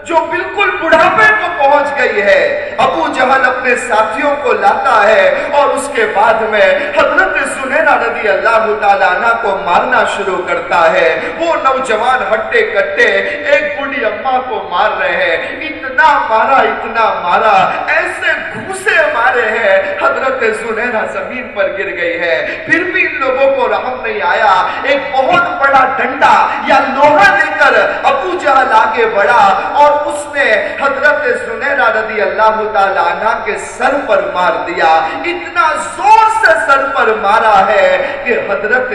جو بالکل بڑھاپے کو پہنچ گئی ہے، ابو جہل اپنے ساتھیوں کو لاتا ہے اور اس کے بعد میں حضرت سنینا رضی اللہ تعالیٰ عنہ کو مارنا شروع کرتا ہے۔ وہ نوجوان ہٹے کٹے ایک بڑی اماں کو مار رہے ہیں۔ اتنا مارا اتنا مارا، ایسے گھوسے مارے ہیں۔ حضرت سنینا زمین پر گر گئی ہے۔ پھر بھی ان لوگوں کو رحم نہیں آیا۔ ایک بہت بڑا ڈنڈا یا لوہا لے کر ابو جہل آگے بڑھا اور اس نے حضرت سنیرہ رضی اللہ تعالیٰ عنہ کے سر پر مار دیا۔ اتنا زور سے سر پر مارا ہے کہ حضرت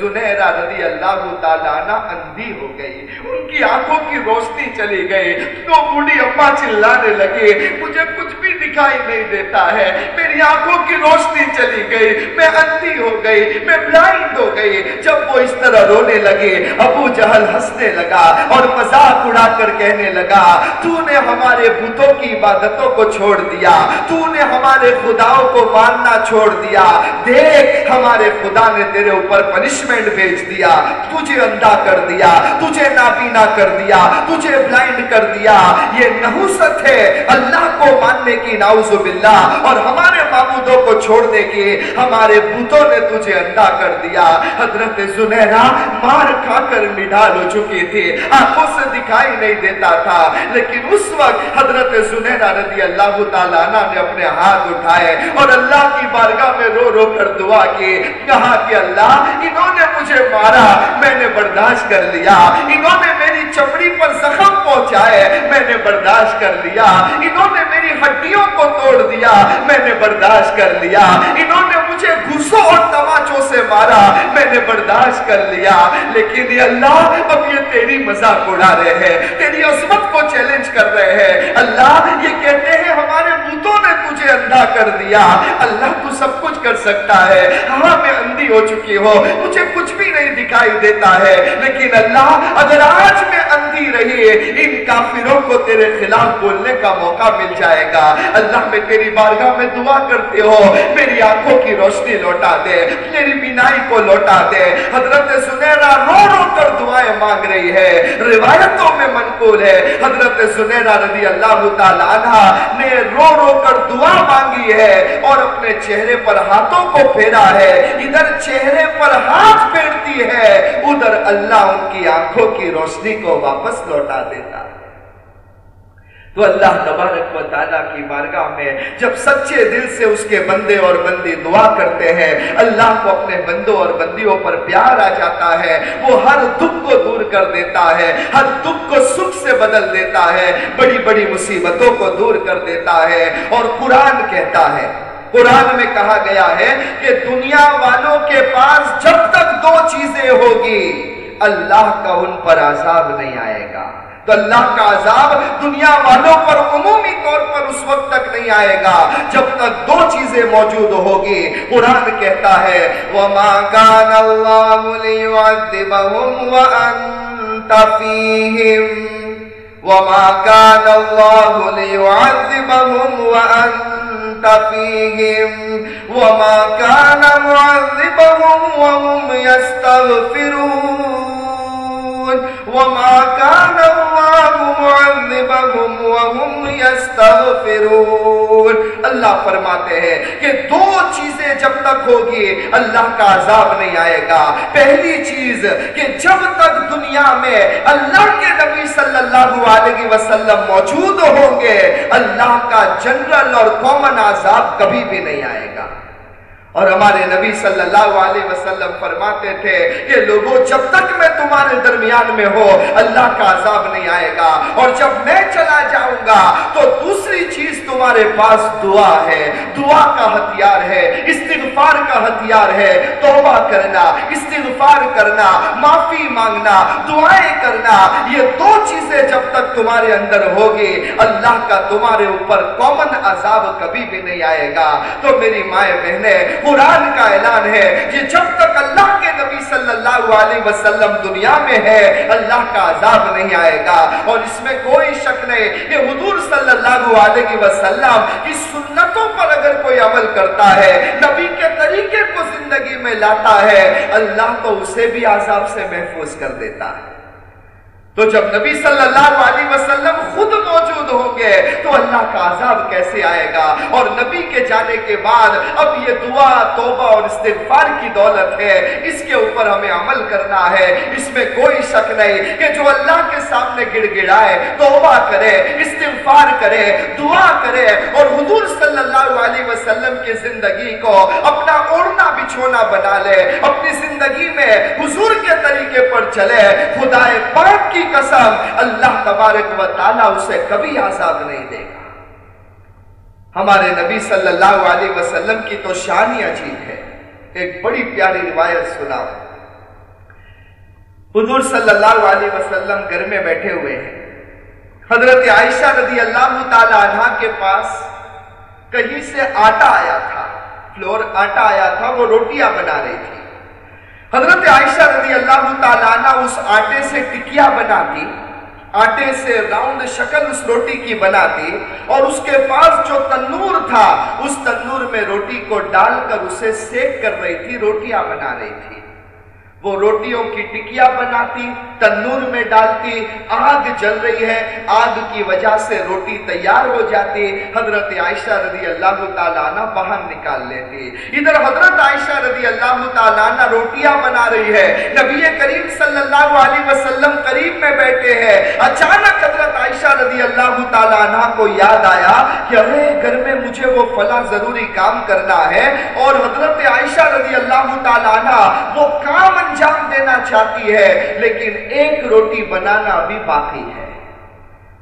سنیرہ رضی اللہ تعالیٰ عنہ اندھی ہو گئی۔ ان کی آنکھوں کی روشنی چلی گئی۔ تو بڑی اممہ چلانے لگے مجھے کچھ بھی دکھائی نہیں دیتا ہے۔ میری آنکھوں کی روشنی چلی گئی۔ میں اندھی ہو گئی۔ میں بلائنڈ ہو گئی۔ جب وہ اس طرح رونے لگے ابو جہل ہسنے لگا اور مزاق اڑا کر کہنے لگا تو نے ہمارے بتوں کی عبادتوں کو چھوڑ دیا۔ تو نے ہمارے خداؤں کو ماننا چھوڑ دیا۔ دیکھ، ہمارے خدا نے تیرے اوپر پنشمنٹ بھیج دیا۔ تجھے اندھا کر دیا، تجھے نابینا کر دیا، تجھے بلائنڈ کر دیا۔ یہ نحوست ہے اللہ کو ماننے کی، نعوذ باللہ۔ اور ہمارے معبودوں کو چھوڑنے کی، ہمارے بتوں نے تجھے اندھا کر دیا۔ حضرت زنیرہ مار کھا کر نڈال ہو چکی تھی۔ آنکھوں سے دکھائی نہیں دیتا تھا۔ لیکن اس وقت حضرت زنیرہ رضی اللہ تعالیٰ نے اپنے ہاتھ اٹھائے اور اللہ کی بارگاہ میں رو رو کر دعا کی۔ کہا کہ اللہ، انہوں نے مجھے مارا، میں نے برداشت کر لیا۔ انہوں نے میری چمڑی پر زخم پہنچائے، میں نے برداشت کر لیا۔ انہوں نے میری ہڈیوں کو توڑ دیا، میں نے برداشت کر لیا۔ انہوں نے مجھے گھسوں اور تماچوں سے مارا، میں نے برداشت کر لیا۔ لیکن یہ اللہ، اب یہ تیری مذاق اڑا رہے ہیں۔ تیری عظمت کو چیلنج کر رہے ہیں۔ اللہ یہ کہتے ہیں، ہمارے بوتوں نے تجھے اندھا کر دیا۔ اللہ تو سب کچھ کر سکتا ہے۔ ہاں میں اندھی ہو چکی ہو مجھے کچھ بھی نہیں دکھائی دیتا ہے۔ لیکن اللہ، اگر آج میں اندھی رہی، ان کافروں کو تیرے خلاف بولنے کا موقع مل جائے گا۔ اللہ، میں تیری بارگاہ میں دعا کرتے ہو میری آنکھوں کی روشنی لوٹا دے، میری بینائی کو لوٹا دے۔ حضرت سنیرہ رو رو کر دعائیں مانگ رہی ہے۔ روایتوں میں منقول ہے۔ حضرت زنیرہ رضی اللہ تعالیٰ عنہ نے رو رو کر دعا مانگی ہے اور اپنے چہرے پر ہاتھوں کو پھیرا ہے، ادھر چہرے پر ہاتھ پھیرتی ہے، ادھر اللہ ان کی آنکھوں کی روشنی کو واپس لوٹا دیتا ہے۔ تو اللہ تبارک و تعالیٰ کی بارگاہ میں جب سچے دل سے اس کے بندے اور بندی دعا کرتے ہیں، اللہ کو اپنے بندوں اور بندیوں پر پیار آ جاتا ہے، وہ ہر دکھ کو دور کر دیتا ہے، ہر دکھ کو سکھ سے بدل دیتا ہے، بڑی بڑی مصیبتوں کو دور کر دیتا ہے اور قرآن کہتا ہے۔ قرآن میں کہا گیا ہے کہ دنیا والوں کے پاس جب تک دو چیزیں ہوگی، اللہ کا ان پر عذاب نہیں آئے گا۔ تو اللہ کا عذاب دنیا والوں پر عمومی طور پر اس وقت تک نہیں آئے گا جب تک دو چیزیں موجود ہوگی۔ قرآن کہتا ہے، وَمَا كَانَ اللَّهُ لِيُعَذِّبَهُمْ وَأَنْتَ فِيهِمْ۔ وَمَا كَانَ اللَّهُ لِيُعَذِّبَهُمْ وَأَنْتَ فِيهِمْ۔ وَمَا كَانَ مُعَذِّبَهُمْ وَهُمْ يَسْتَغْفِرُونَ۔ وما كان الله معذبهم وهم يستغفرون۔ اللہ فرماتے ہیں کہ دو چیزیں جب تک ہوگی، اللہ کا عذاب نہیں آئے گا۔ پہلی چیز کہ جب تک دنیا میں اللہ کے نبی صلی اللہ علیہ وسلم موجود ہوں گے، اللہ کا جنرل اور کامن عذاب کبھی بھی نہیں آئے گا۔ اور ہمارے نبی صلی اللہ علیہ وسلم فرماتے تھے کہ لوگوں، جب تک میں تمہارے درمیان میں ہو اللہ کا عذاب نہیں آئے گا۔ اور جب میں چلا جاؤں گا، تو دوسری چیز تمہارے پاس دعا ہے۔ دعا کا ہتھیار ہے، استغفار کا ہتھیار ہے۔ توبہ کرنا، استغفار کرنا، معافی مانگنا، دعائیں کرنا، یہ دو چیزیں جب تک تمہارے اندر ہوگی، اللہ کا تمہارے اوپر کامن عذاب کبھی بھی نہیں آئے گا۔ تو میری مائیں بہنیں قرآن کا اعلان ہے کہ جب تک اللہ کے نبی صلی اللہ علیہ وسلم دنیا میں ہے، اللہ کا عذاب نہیں آئے گا۔ اور اس میں کوئی شک نہیں کہ حضور صلی اللہ علیہ وسلم کی سنتوں پر اگر کوئی عمل کرتا ہے، نبی کے طریقے کو زندگی میں لاتا ہے، اللہ تو اسے بھی عذاب سے محفوظ کر دیتا ہے۔ تو جب نبی صلی اللہ علیہ وسلم خود موجود ہوں گے تو اللہ کا عذاب کیسے آئے گا؟ اور نبی کے جانے کے بعد اب یہ دعا، توبہ اور استغفار کی دولت ہے۔ اس کے اوپر ہمیں عمل کرنا ہے۔ اس میں کوئی شک نہیں کہ جو اللہ کے سامنے گڑ گڑائے توبہ کرے، استغفار کرے، دعا کرے اور حضور صلی اللہ علیہ وسلم کی زندگی کو اپنا اوڑنا بچھونا بنا لے، اپنی زندگی میں حضور کے طریقے پر چلے خدا پاک کی کی قسم اللہ تبارک و تعالیٰ اسے کبھی آزاد نہیں دے گا۔ ہمارے نبی صلی اللہ علیہ وسلم کی تو شان ہی عجیب ہے۔ ایک بڑی پیاری روایت سنا حضور صلی اللہ علیہ وسلم گھر میں بیٹھے ہوئے ہیں۔ حضرت عائشہ رضی اللہ تعالی عنہ کے پاس کہیں سے آٹا آیا تھا۔ فلور آٹا آیا تھا، وہ روٹیاں بنا رہی تھی۔ حضرت عائشہ رضی اللہ تعالیٰ اس آٹے سے ٹکیا بناتی، آٹے سے راؤنڈ شکل اس روٹی کی بناتی اور اس کے پاس جو تنور تھا، اس تنور میں روٹی کو ڈال کر اسے سیک کر رہی تھی، روٹیاں بنا رہی تھی۔ وہ روٹیوں کی ٹکیا بناتی، تنور میں ڈالتی، آگ جل رہی ہے، آگ کی وجہ سے روٹی تیار ہو جاتی، حضرت عائشہ رضی اللہ تعالیٰ عنہ باہر نکال لیتی ادھر حضرت عائشہ رضی اللہ تعالیٰ عنہ روٹیاں بنا رہی ہے۔ نبی کریم صلی اللہ علیہ وسلم قریب میں بیٹھے ہیں۔ اچانک حضرت عائشہ رضی اللہ تعالیٰ عنہ کو یاد آیا کہ ارے، گھر میں مجھے وہ فلا ضروری کام کرنا ہے۔ اور حضرت عائشہ رضی اللہ تعالیٰ عنہ وہ کام انجام دینا چاہتی ہے لیکن ایک روٹی بنانا بھی باقی ہے۔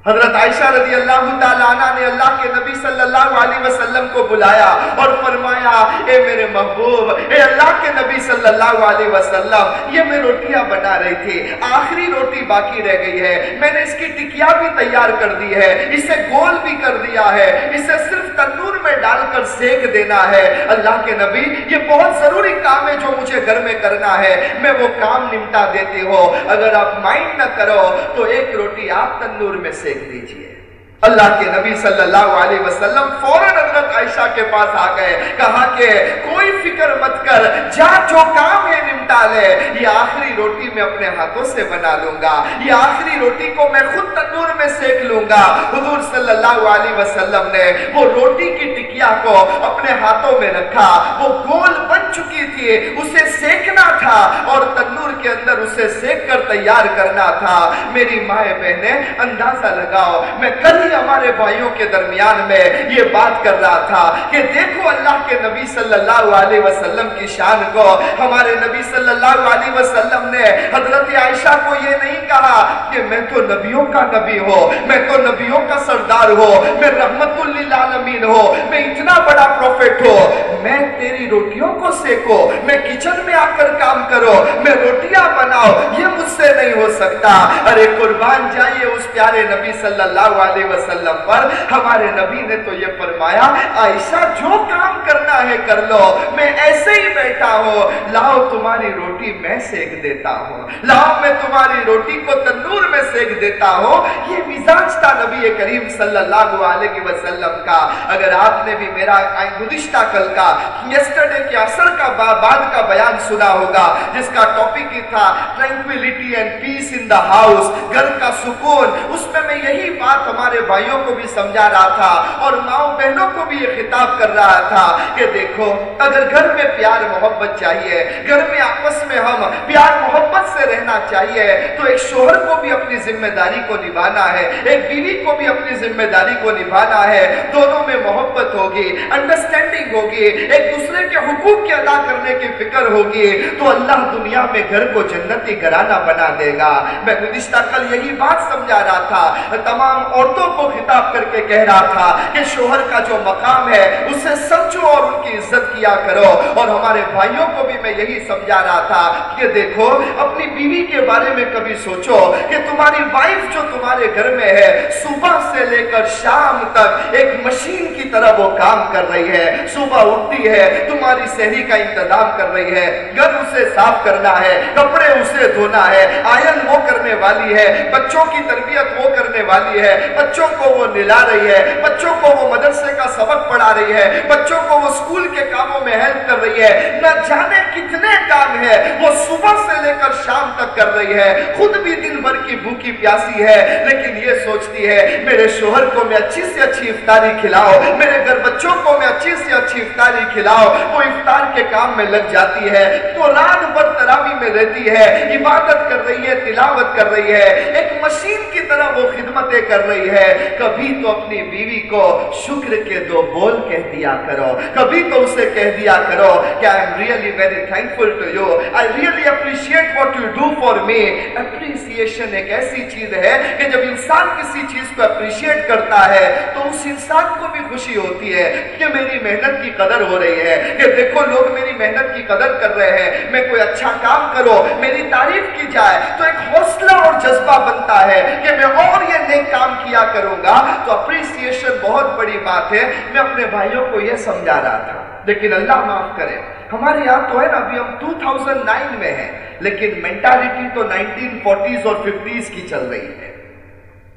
حضرت عائشہ رضی اللہ تعالیٰ عنہ نے اللہ کے نبی صلی اللہ علیہ وسلم کو بلایا اور فرمایا، اے میرے محبوب، اے اللہ کے نبی صلی اللہ علیہ وسلم، یہ میں روٹیاں بنا رہی تھی، آخری روٹی باقی رہ گئی ہے، میں نے اس کی ٹکیا بھی تیار کر دی ہے، اسے گول بھی کر دیا ہے، اسے صرف تندور میں ڈال کر سیک دینا ہے۔ اللہ کے نبی، یہ بہت ضروری کام ہے جو مجھے گھر میں کرنا ہے، میں وہ کام نمٹا دیتی ہوں۔ اگر آپ مائنڈ نہ کرو تو ایک روٹی آپ تندور میں سیک دیکھ لیجیے۔ اللہ کے نبی صلی اللہ علیہ وسلم فوراً حضرت عائشہ کے پاس آ گئے، کہا کہ کوئی فکر مت کر، جا جو کام ہے نمٹا لے، یہ آخری روٹی میں اپنے ہاتھوں سے بنا لوں گا، یہ آخری روٹی کو میں خود تنور میں سیک لوں گا۔ حضور صلی اللہ علیہ وسلم نے وہ روٹی کی ٹکیا کو اپنے ہاتھوں میں رکھا، وہ گول بن چکی تھی، اسے سیکنا تھا اور تنور کے اندر اسے سیک کر تیار کرنا تھا۔ میری مائیں بہنیں، اندازہ لگاؤ، میں کل ہمارے بھائیوں کے درمیان میں یہ بات کر رہا تھا کہ دیکھو اللہ کے نبی صلی اللہ علیہ وسلم کی شان کو۔ ہمارے نبی صلی اللہ علیہ وسلم نے حضرت عائشہ کو یہ نہیں کہا کہ میں تو نبیوں کا نبی ہو میں تو نبیوں کا سردار ہو میں رحمت للعالمین ہو میں اتنا بڑا پروفیٹ ہو میں تیری روٹیوں کو سیکھو، میں کچن میں آ کر کام کرو، میں روٹیاں بناؤ، یہ مجھ سے نہیں ہو سکتا۔ ارے قربان جائیے اس پیارے نبی صلی اللہ علیہ وسلم وسلم پر ہمارے نبی نے تو یہ فرمایا، عائشہ، جو کام کرنا ہے کر لو، میں ایسے ہی بیٹھا ہوں۔ لاؤ تمہاری روٹی میں سیک دیتا ہوں۔ لاؤ میں تمہاری روٹی کو تندور میں سیک دیتا ہوں۔ یہ مزاج تھا نبی کریم صلی اللہ علیہ وسلم کا۔ اگر آپ نے بھی میرا گزشتہ کل کا یسٹرڈے کے اثر کا بعد کا بیان سنا ہوگا، جس کا ٹاپک ہی تھا tranquillity and peace in the house گھر کا سکون، اس میں میں یہی بات ہمارے بھائیوں کو بھی سمجھا رہا تھا اور ماؤں بہنوں کو بھی یہ خطاب کر رہا تھا کہ دیکھو، اگر گھر میں پیار محبت چاہیے، گھر میں آپس میں ہم پیار محبت سے رہنا چاہیے، تو ایک شوہر کو بھی اپنی ذمہ داری کو نبھانا ہے، ایک بیوی کو بھی اپنی ذمہ داری کو نبھانا ہے، دونوں میں محبت ہوگی انڈرسٹینڈنگ ہوگی، ایک دوسرے کے حقوق کے ادا کرنے کی فکر ہوگی، تو اللہ دنیا میں گھر کو جنتی گھرانہ بنا دے گا۔ میں گزشتہ کل یہی بات سمجھا رہا تھا، تمام عورتوں کو خطاب کر کے کہہ رہا تھا کہ شوہر کا جو مقام ہے، اسے سمجھو اور ان کی عزت کیا کرو۔ اور ہمارے بھائیوں کو بھی میں یہی سمجھا رہا تھا کہ دیکھو، اپنی بیوی کے بارے میں کبھی سوچو کہ تمہاری وائف جو تمہارے گھر میں ہے، صبح سے لے کر شام تک ایک مشین کی طرح وہ کام کر رہی ہے۔ صبح اٹھتی ہے، تمہاری سہری کا انتظام کر رہی ہے۔ گھر اسے صاف کرنا ہے، کپڑے اسے دھونا ہے۔ آئن وہ کرنے والی ہے، بچوں کی تربیت وہ کرنے والی ہے۔ بچوں کو وہ نلا رہی ہے، بچوں کو وہ مدرسے کا سبق پڑھا رہی ہے، بچوں کو وہ سکول کے کاموں میں ہیلپ کر رہی ہے۔ نہ جانے کتنے کام ہے وہ صبح سے لے کر شام تک کر رہی ہے۔ خود بھی دن بھر کی بھوکی پیاسی ہے، لیکن یہ سوچتی ہے، میرے شوہر کو میں اچھی سے اچھی افطاری کھلاؤ، میرے گھر بچوں کو میں اچھی سے اچھی افطاری کھلاؤ۔ وہ افطار کے کام میں لگ جاتی ہے تو رات بھر تراوی میں رہتی ہے، عبادت کر رہی ہے، تلاوت کر رہی ہے۔ ایک مشین کی طرح وہ خدمتیں کر رہی ہے۔ کبھی تو اپنی بیوی کو شکر کے دو بول کہہ دیا کرو، کبھی تو اسے کہہ دیا کرو کہ I am really very thankful to you. I really appreciate what you do for me. Appreciation ایک ایسی چیز ہے کہ جب انسان کسی چیز کو اپریشیٹ کرتا ہے، تو اس انسان کو بھی خوشی ہوتی ہے کہ میری محنت کی قدر ہو رہی ہے، کہ دیکھو لوگ میری محنت کی قدر کر رہے ہیں، میں کوئی اچھا کام کرو میری تعریف کی جائے، تو ایک حوصلہ اور جذبہ بنتا ہے کہ میں اور یہ نیک کام کیا کر کروں گا تو اپریسیشن بہت بڑی بات ہے۔ میں اپنے بھائیوں کو یہ سمجھا رہا تھا۔ لیکن اللہ معاف کرے۔ ہمارے یہاں تو ہے نا، ابھی ہم 2009 میں ہیں۔ لیکن مینٹالٹی تو 1940s اور 50s کی چل رہی ہے۔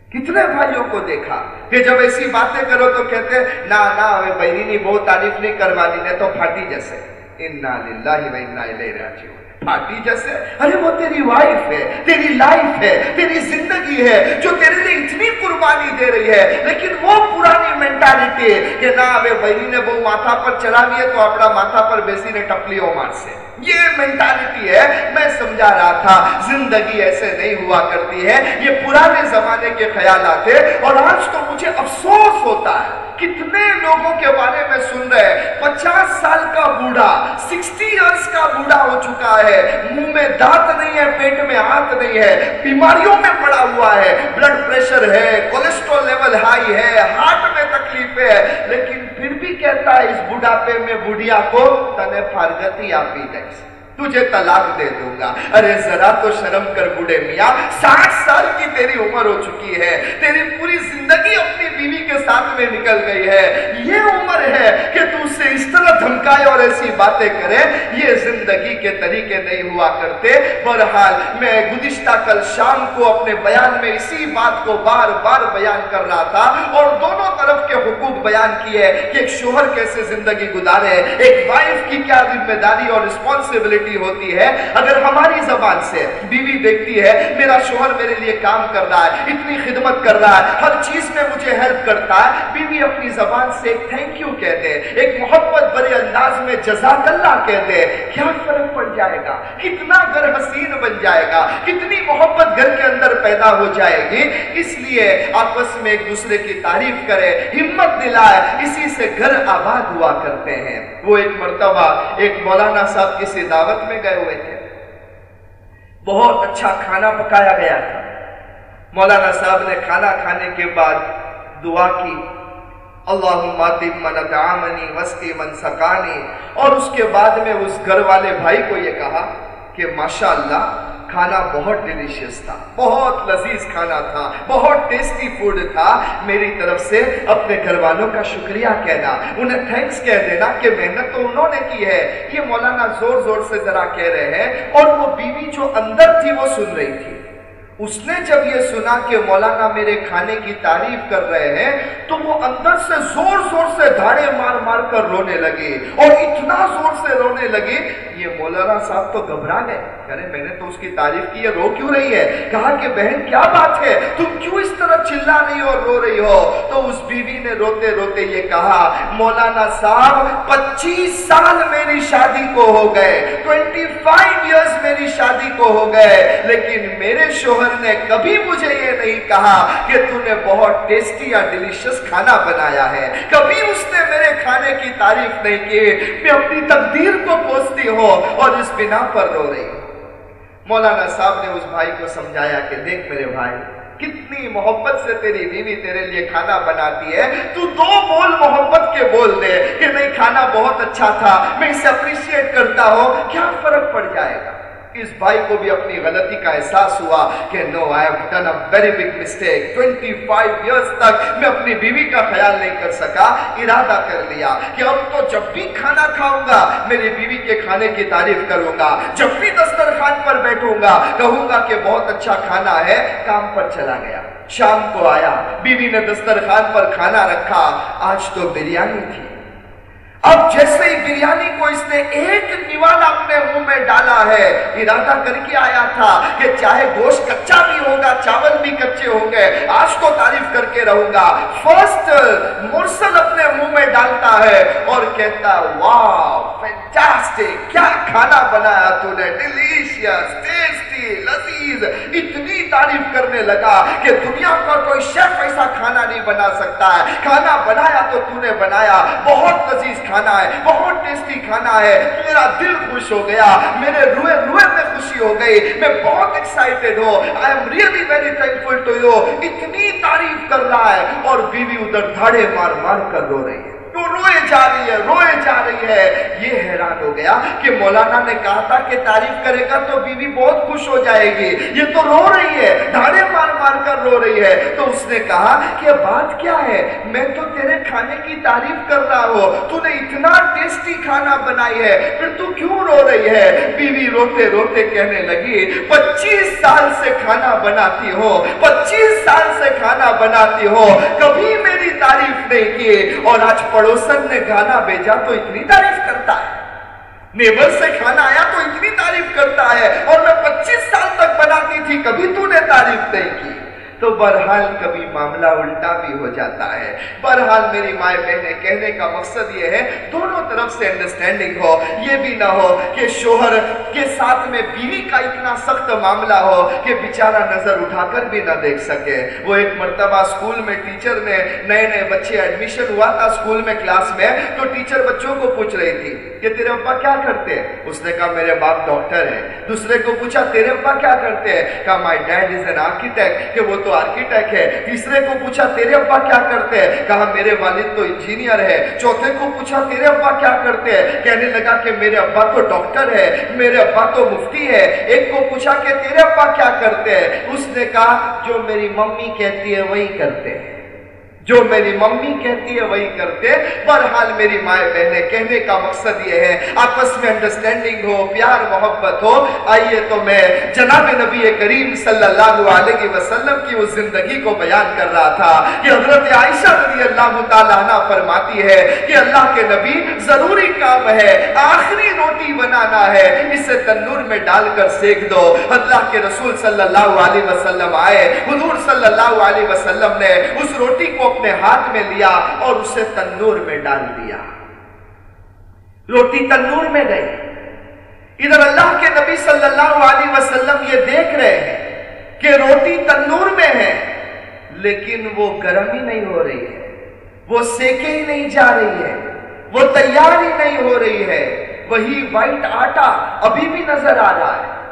کتنے بھائیوں کو دیکھا؟ کہ جب ایسی باتیں کرو تو کہتے نا نا ہمیں بہنی، بہت تعریف نہیں کروانی نے تو پھاٹی جیسے۔ انا للہ و انا الیہ راجعون۔ پھاٹی جیسے، ارے وہ تیری وائف ہے، تیری لائف ہے، تیری زندگی ہے جو تیرے لیے اتنی قربانی دے رہی ہے، لیکن وہ پرانی مینٹالٹی کہ نہ ابھی بہنی نے وہ ماتھا پر چلا لیے تو اپنا ماتھا پر بیسی نے ٹپلی ہو مار سے۔ یہ مینٹالٹی ہے، میں سمجھا رہا تھا، زندگی ایسے نہیں ہوا کرتی ہے۔ یہ پرانے زمانے کے خیالات ہے اور آج تو مجھے افسوس ہوتا ہے۔ کتنے لوگوں کے بارے میں سن رہے ہیں۔ پچاس سال کا بوڑھا، سکسٹی ایئرس کا بوڑھا ہو چکا ہے۔ منہ میں دانت نہیں ہے، پیٹ میں ہاتھ نہیں ہے۔ بیماریوں میں پڑا ہوا ہے۔ بلڈ پریشر ہے کولیسٹرول لیول ہائی ہے، ہارٹ میں تکلیف ہے۔ لیکن پھر بھی کہتا ہے، اس بڑھاپے میں بڑھیا کو تنے فارغتی آپ دے تجھے طلاق دے دوں گا۔ ارے ذرا تو شرم کر بڑھے میاں، ساٹھ سال کی تیری عمر ہو چکی ہے۔ تیری پوری زندگی اپنی بیوی کے ساتھ میں نکل گئی ہے۔ یہ عمر ہے کہ تو اسے اس طرح دھمکائے اور ایسی باتیں کرے۔ یہ زندگی کے طریقے نہیں ہوا کرتے۔ بہرحال میں گزشتہ کل شام کو اپنے بیان میں اسی بات کو بار بار بیان کر رہا تھا اور دونوں طرف کے حقوق بیان کیے کہ ایک شوہر کیسے زندگی گزارے، ایک وائف کی کیا ذمہ داری اور رسپانسبلٹی ہوتی ہے، اگر ہماری زبان سے بیوی دیکھتی ہے، میرا شوہر میرے لیے کام کر رہا ہے، اتنی خدمت کر رہا ہے، ہر چیز میں مجھے ہیلپ کرتا ہے، بیوی اپنی زبان سے ایک تھینک یو کہتے ہیں، ایک محبت بڑے انداز میں جزاک اللہ کہتے ہیں، کیا فرق پڑ جائے گا؟ کتنا گھر حسین بن جائے گا؟ کتنی محبت گھر کے اندر پیدا ہو جائے گی؟ اس لیے آپس میں ایک دوسرے کی تعریف کرے ہمت دلائے اسی سے گھر آباد ہوا کرتے ہیں۔ وہ ایک مرتبہ ایک مولانا صاحب کسی دعوت دعوت میں گئے ہوئے تھے۔ بہت اچھا کھانا پکایا گیا تھا۔ مولانا صاحب نے کھانا کھانے کے بعد دعا کی اللہ من دعامنی وسطی من سکانی اور اس کے بعد میں اس گھر والے بھائی کو یہ کہا کہ ماشاءاللہ کھانا بہت ڈیلیشیس تھا، بہت لذیذ کھانا تھا، بہت ٹیسٹی فوڈ تھا۔ میری طرف سے اپنے گھر والوں کا شکریہ کہنا، انہیں تھینکس کہہ دینا کہ محنت تو انہوں نے کی ہے۔ یہ مولانا زور زور سے ذرا کہہ رہے ہیں اور وہ بیوی جو اندر تھی وہ سن رہی تھی۔ اس نے جب یہ سنا کہ مولانا میرے کھانے کی تعریف کر رہے ہیں، تو وہ اندر سے زور زور سے دھاڑے مار مار کر رونے لگے۔ اور اتنا زور سے رونے لگے، یہ مولانا صاحب تو گھبرا گئے۔ ارے میں نے تو اس کی تعریف کی ہے، رو کیوں رہی ہے؟ کہا کہ بہن، کیا بات ہے؟ تم کیوں اس طرح چلا رہی ہو اور رو رہی ہو؟ تو اس بیوی نے روتے روتے یہ کہا، مولانا صاحب، پچیس سال میری شادی کو ہو گئے، ٹوینٹی فائیو ایئرس میری شادی کو ہو گئے، لیکن میرے شوہر نے کبھی مجھے یہ نہیں کہا کہ تو نے بہت ٹیسٹی یا ڈیلیشس کھانا بنایا ہے۔ کبھی اس نے میرے کھانے کی تعریف نہیں کی۔ میں اپنی تقدیر کو پوچھتی ہوں اور اس بنا پر رو رہی۔ مولانا صاحب نے اس بھائی کو سمجھایا کہ دیکھ میرے بھائی، کتنی محبت سے تیری بیوی تیرے لیے کھانا بناتی ہے۔ تو دو بول محبت کے بول دے کہ نہیں، کھانا بہت اچھا تھا، میں اسے اپریشیٹ کرتا ہوں۔ کیا فرق پڑ جائے گا؟ اس بھائی کو بھی اپنی غلطی کا احساس ہوا کہ no I have done a very big mistake 25 years تک میں اپنی بیوی کا خیال نہیں کر سکا، ارادہ کر لیا کہ اب تو جب بھی کھانا کھاؤں گا میری بیوی کے کھانے کی تعریف کروں گا، جب بھی دسترخوان پر بیٹھوں گا، کہوں گا کہ بہت اچھا کھانا ہے، کام پر چلا گیا۔ شام کو آیا، بیوی نے دسترخوان پر کھانا رکھا۔ آج تو بریانی تھی۔ اب جیسے ہی بریانی کو اس نے ایک نیوالا اپنے منہ میں ڈالا ہے، ارادہ کر کے آیا تھا کہ چاہے گوشت کچا بھی ہوگا، چاول بھی کچے ہوں گے، آج تو تعریف کر کے رہوں گا۔ فرسٹ مرسل اپنے منہ میں ڈالتا ہے اور کہتا واو فینٹاسٹک کیا کھانا بنایا تو نے ڈیلیشیس ٹیسٹی لذیذ۔ اتنی تعریف کرنے لگا کہ دنیا کا کوئی شیف ایسا کھانا نہیں بنا سکتا ہے۔ کھانا بنایا تو تو نے بنایا، بہت لذیذ کھانا کھانا ہے، بہت ٹیسٹی کھانا ہے۔ میرا دل خوش ہو گیا، میرے روئے روئے میں خوشی ہو گئی۔ میں بہت ایکسائٹڈ ہوں۔ I am really very thankful to you اتنی تعریف کر رہا ہے اور بیوی ادھر دھاڑے مار مار کر رو رہی ہے۔ تو روئے جا رہی ہے، روئے جا رہی ہے۔ یہ حیران ہو گیا کہ مولانا نے کہا تھا کہ تعریف کرے گا تو بیوی بہت خوش ہو جائے گی۔ یہ تو رو رہی ہے، دھاڑے مار مار کر رو رہی ہے۔ تو اس نے کہا کہ بات کیا ہے؟ میں تو تیرے کھانے کی تعریف کر رہا ہوں۔ تو نے اتنا ٹیسٹی کھانا بنائی ہے۔ پھر تو کیوں رو رہی ہے؟ بیوی روتے روتے کہنے لگی، پچیس سال سے کھانا بناتی ہو، پچیس سال سے کھانا بناتی ہو۔ کبھی میری تعریف نہیں کی۔ اور آج پڑوسن نے گانا بھیجا تو اتنی تعریف کرتا ہے۔ نیبر سے کھانا آیا تو اتنی تعریف کرتا ہے اور میں پچیس سال تک بناتی تھی، کبھی تو نے تعریف نہیں کی۔ تو برحال کبھی معاملہ الٹا بھی ہو جاتا ہے۔ برحال میری مائے بہنیں، کہنے کا مقصد یہ ہے، دونوں طرف سے انڈرسٹینڈنگ ہو۔ یہ بھی نہ ہو کہ شوہر کے ساتھ میں بیوی کا اتنا سخت معاملہ ہو کہ بیچارہ نظر اٹھا کر بھی نہ دیکھ سکے۔ وہ ایک مرتبہ سکول میں ٹیچر نے نئے نئے بچے ایڈمیشن ہوا تھا سکول میں کلاس میں، تو ٹیچر بچوں کو پوچھ رہی تھی کہ تیرے ابا کیا کرتے؟ ہیں اس نے کہا، میرے باپ ڈاکٹر ہے دوسرے کو پوچھا، تیرے ابا کیا کرتے؟ ہیں کہا my dad is an architect کہ وہ تو آرکیٹیک ہے تیسرے کو پوچھا تیرے ابا کیا کرتے ہیں کہا میرے والد تو انجینئر ہے چوتھے کو پوچھا تیرے ابا کیا کرتے ہیں کہنے لگا کہ میرے ابا تو ڈاکٹر ہے میرے ابا تو مفتی ہے ایک کو پوچھا کہ تیرے ابا کیا کرتے ہیں اس نے کہا جو میری ممی کہتی ہے وہی کرتے ہیں جو میری ممی کہتی ہے وہی کرتے برحال میری مائیں بہنیں، کہنے کا مقصد یہ ہے، آپس میں انڈرسٹینڈنگ ہو، پیار، محبت ہو۔ آئیے تو میں جناب نبی کریم صلی اللہ علیہ وسلم کی اس زندگی کو بیان کر رہا تھا کہ حضرت عائشہ رضی اللہ تعالیٰ عنہ فرماتی ہے کہ اللہ کے نبی ضروری کام ہے، آخری روٹی بنانا ہے، اسے تنور میں ڈال کر سیک دو۔ اللہ کے رسول صلی اللہ علیہ وسلم آئے، حضور صلی اللہ علیہ وسلم نے اس روٹی کو اپنے ہاتھ میں لیا اور اسے تنور میں ڈال دیا۔ روٹی تنور میں گئی ادھر اللہ کے نبی صلی اللہ علیہ وسلم یہ دیکھ رہے ہیں کہ روٹی تنور میں ہے، لیکن وہ گرم ہی نہیں ہو رہی ہے۔ وہ سیکے ہی نہیں جا رہی ہے۔ وہ تیار ہی نہیں ہو رہی ہے۔ وہی وائٹ آٹا ابھی بھی نظر آ رہا ہے۔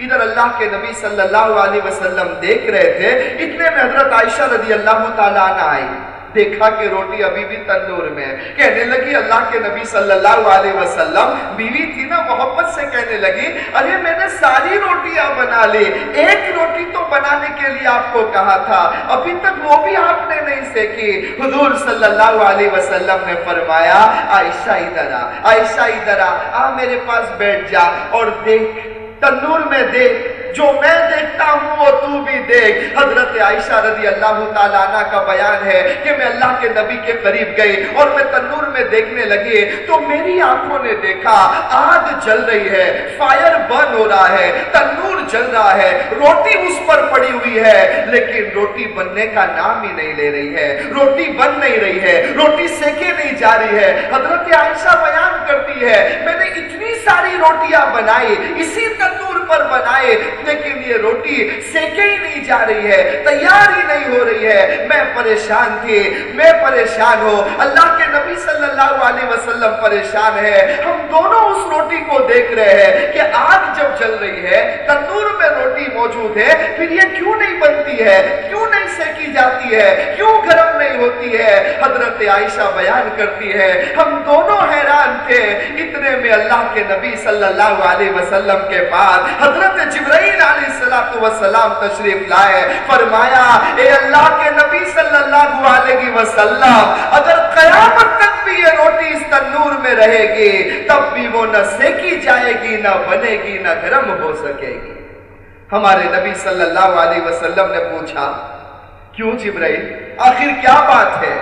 ادھر اللہ کے نبی صلی اللہ علیہ وسلم دیکھ رہے تھے، اتنے میں حضرت عائشہ رضی اللہ تعالیٰ عنہ آئی دیکھا کہ روٹی ابھی بھی تندور میں ہے۔ کہنے لگی، اللہ کے نبی صلی اللہ علیہ وسلم بیوی تھی نا، محبت سے کہنے لگی، ارے میں نے ساری روٹیاں بنا لی، ایک روٹی تو بنانے کے لیے آپ کو کہا تھا، ابھی تک وہ بھی آپ نے نہیں سیکھی۔ حضور صلی اللہ علیہ وسلم نے فرمایا، عائشہ ادھر آ، عائشہ ادھر آ میرے پاس بیٹھ جا اور دیکھ تنور میں دے جو میں دیکھتا ہوں وہ تو بھی دیکھ۔ حضرت عائشہ رضی اللہ تعالیٰ عنہ کا بیان ہے کہ میں اللہ کے نبی کے قریب گئی اور میں تنور میں دیکھنے لگی تو میری آنکھوں نے دیکھا آگ جل رہی ہے فائر برن ہو رہا ہے، تنور جل رہا ہے، روٹی اس پر پڑی ہوئی ہے۔ لیکن روٹی بننے کا نام ہی نہیں لے رہی ہے، روٹی بن نہیں رہی ہے، روٹی سیکے نہیں جا رہی ہے۔ حضرت عائشہ بیان کرتی ہے، میں نے اتنی ساری روٹیاں بنائی، اسی تنور پر بنائے لیکن یہ روٹی سیکے ہی نہیں جا رہی ہے تیار ہی نہیں ہو رہی ہے۔ میں پریشان تھی، میں پریشان ہوں۔ اللہ کے نبی صلی اللہ علیہ وسلم پریشان ہے ہم دونوں اس روٹی کو دیکھ رہے ہیں کہ آگ جب جل رہی ہے، تندور میں روٹی موجود ہے، پھر یہ کیوں نہیں بنتی ہے؟ کیوں نہیں سیکی جاتی ہے؟ کیوں گرم نہیں ہوتی ہے؟ حضرت عائشہ بیان کرتی ہے، ہم دونوں حیران تھے۔ اتنے میں اللہ کے نبی صلی اللہ علیہ وسلم کے بعد حضرت جبرائیل امین علیہ السلام تشریف لائے، فرمایا، اے اللہ کے نبی صلی اللہ علیہ وسلم، اگر قیامت تک بھی یہ روٹی اس تنور میں رہے گی، تب بھی وہ نہ سیکی جائے گی، نہ بنے گی، نہ گرم ہو سکے گی. ہمارے نبی صلی اللہ علیہ وسلم نے پوچھا، کیوں جبرائیل؟ آخر کیا بات ہے؟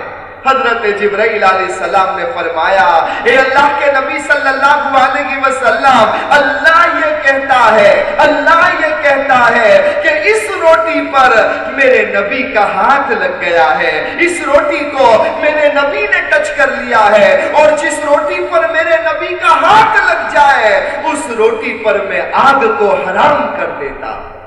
حضرت جبرائیل علیہ السلام نے فرمایا، اے اللہ کے نبی صلی اللہ علیہ وسلم، اللہ یہ کہتا ہے، اللہ یہ کہتا ہے کہ اس روٹی پر میرے نبی کا ہاتھ لگ گیا ہے۔ اس روٹی کو میرے نبی نے ٹچ کر لیا ہے اور جس روٹی پر میرے نبی کا ہاتھ لگ جائے، اس روٹی پر میں آگ کو حرام کر دیتا ہوں۔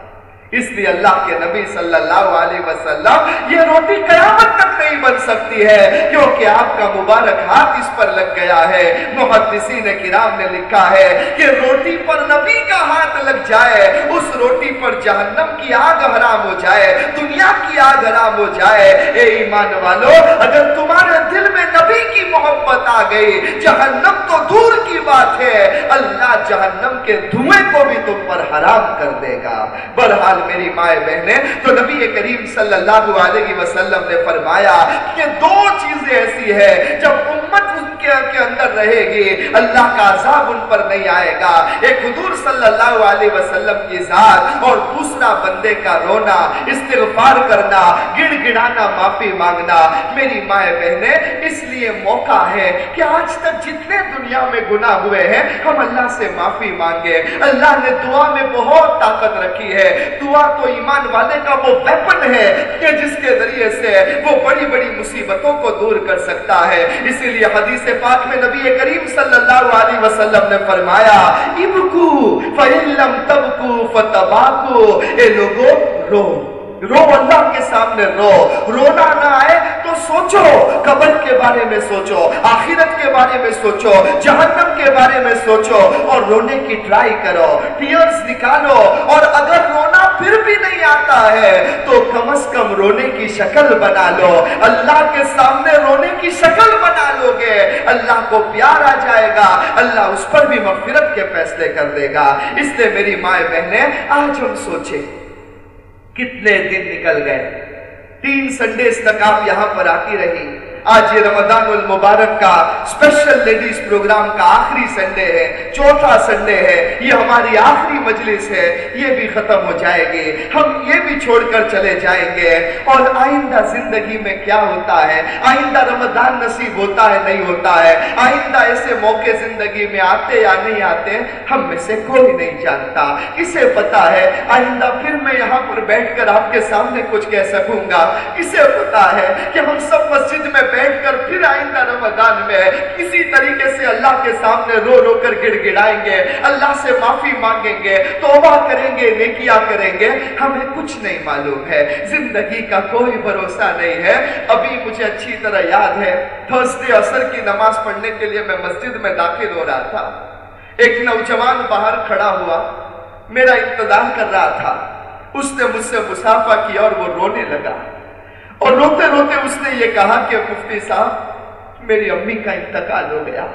اس لیے اللہ کے نبی صلی اللہ علیہ وسلم یہ روٹی قیامت تک نہیں بن سکتی ہے، کیونکہ آپ کا مبارک ہاتھ اس پر لگ گیا ہے۔ محدثین کرام نے لکھا ہے کہ روٹی پر نبی کا ہاتھ لگ جائے، اس روٹی پر جہنم کی آگ حرام ہو جائے، دنیا کی آگ حرام ہو جائے۔ اے ایمان والو، اگر تمہارے دل میں نبی کی محبت آ گئی، جہنم تو دور کی بات ہے اللہ جہنم کے دھوئے کو بھی تم پر حرام کر دے گا۔ برحال میری مائے بہنیں، تو نبی کریم صلی اللہ علیہ وسلم نے فرمایا کہ دو چیزیں ایسی ہے جب امت ان کے کے اندر رہے گی، اللہ کا عذاب ان پر نہیں آئے گا۔ ایک حضور صلی اللہ علیہ وسلم کی ذات اور دوسرا بندے کا رونا، استغفار کرنا، گڑ گڑانا، معافی مانگنا۔ میری مائے بہنیں، اس لیے موقع ہے کہ آج تک جتنے دنیا میں گناہ ہوئے ہیں، ہم اللہ سے معافی مانگے۔ اللہ نے دعا میں بہت طاقت رکھی ہے۔ دعا تو ایمان والے کا وہ ویپن ہے کہ جس کے ذریعے سے وہ بڑی بڑی مصیبتوں کو دور کر سکتا ہے۔ اسی لیے حدیث پاک میں نبی کریم صلی اللہ علیہ وسلم نے فرمایا، ابکو فَإِلَّمْ تَبْكُو فَتَبَاكُو اے لوگو، رو۔ رو اللہ کے سامنے رو۔ رونا نہ آئے تو سوچو، قبر کے بارے میں سوچو، آخرت کے بارے میں سوچو، جہنم کے بارے میں سوچو اور رونے کی ٹرائی کرو، ٹیئرز نکالو۔ اور اگر رونا پھر بھی نہیں آتا ہے تو کم از کم رونے کی شکل بنا لو۔ اللہ کے سامنے رونے کی شکل بنا لو گے اللہ کو پیار آ جائے گا۔ اللہ اس پر بھی مغفرت کے فیصلے کر دے گا۔ اس لیے میری مائیں بہنیں، آج ہم سوچیں۔ کتنے دن نکل گئے؟ تین سنڈیز تک آپ یہاں پر آتی رہی۔ آج یہ رمضان المبارک کا اسپیشل لیڈیز پروگرام کا آخری سنڈے ہے، چوتھا سنڈے ہے، یہ ہماری آخری مجلس ہے، یہ بھی ختم ہو جائے گی، ہم یہ بھی چھوڑ کر چلے جائیں گے۔ اور آئندہ زندگی میں کیا ہوتا ہے؟ آئندہ رمضان نصیب ہوتا ہے، نہیں ہوتا ہے؟ آئندہ ایسے موقع زندگی میں آتے یا نہیں آتے، ہم میں سے کوئی نہیں جانتا۔ کسے پتا ہے، آئندہ پھر میں یہاں پر بیٹھ کر آپ کے سامنے کچھ کہہ سکوں گا۔ کسے پتا ہے کہ ہم سب مسجد میں بیٹھ کر پھر آئندہ رمضان میں کسی طریقے سے اللہ کے سامنے رو رو کر گڑ گڑائیں گے، اللہ سے معافی مانگیں گے، توبہ کریں گے، نیکیاں کریں گے، ہمیں کچھ نہیں معلوم ہے، زندگی کا کوئی بھروسہ نہیں ہے۔ ابھی مجھے اچھی طرح یاد ہے، تھرسڈے اثر کی نماز پڑھنے کے لیے میں مسجد میں داخل ہو رہا تھا۔ ایک نوجوان باہر کھڑا ہوا میرا انتظار کر رہا تھا۔ اس نے مجھ سے مسافہ کیا اور وہ رونے لگا۔ اور روتے روتے اس نے یہ کہا کہ مفتی صاحب، میری امی کا انتقال ہو گیا۔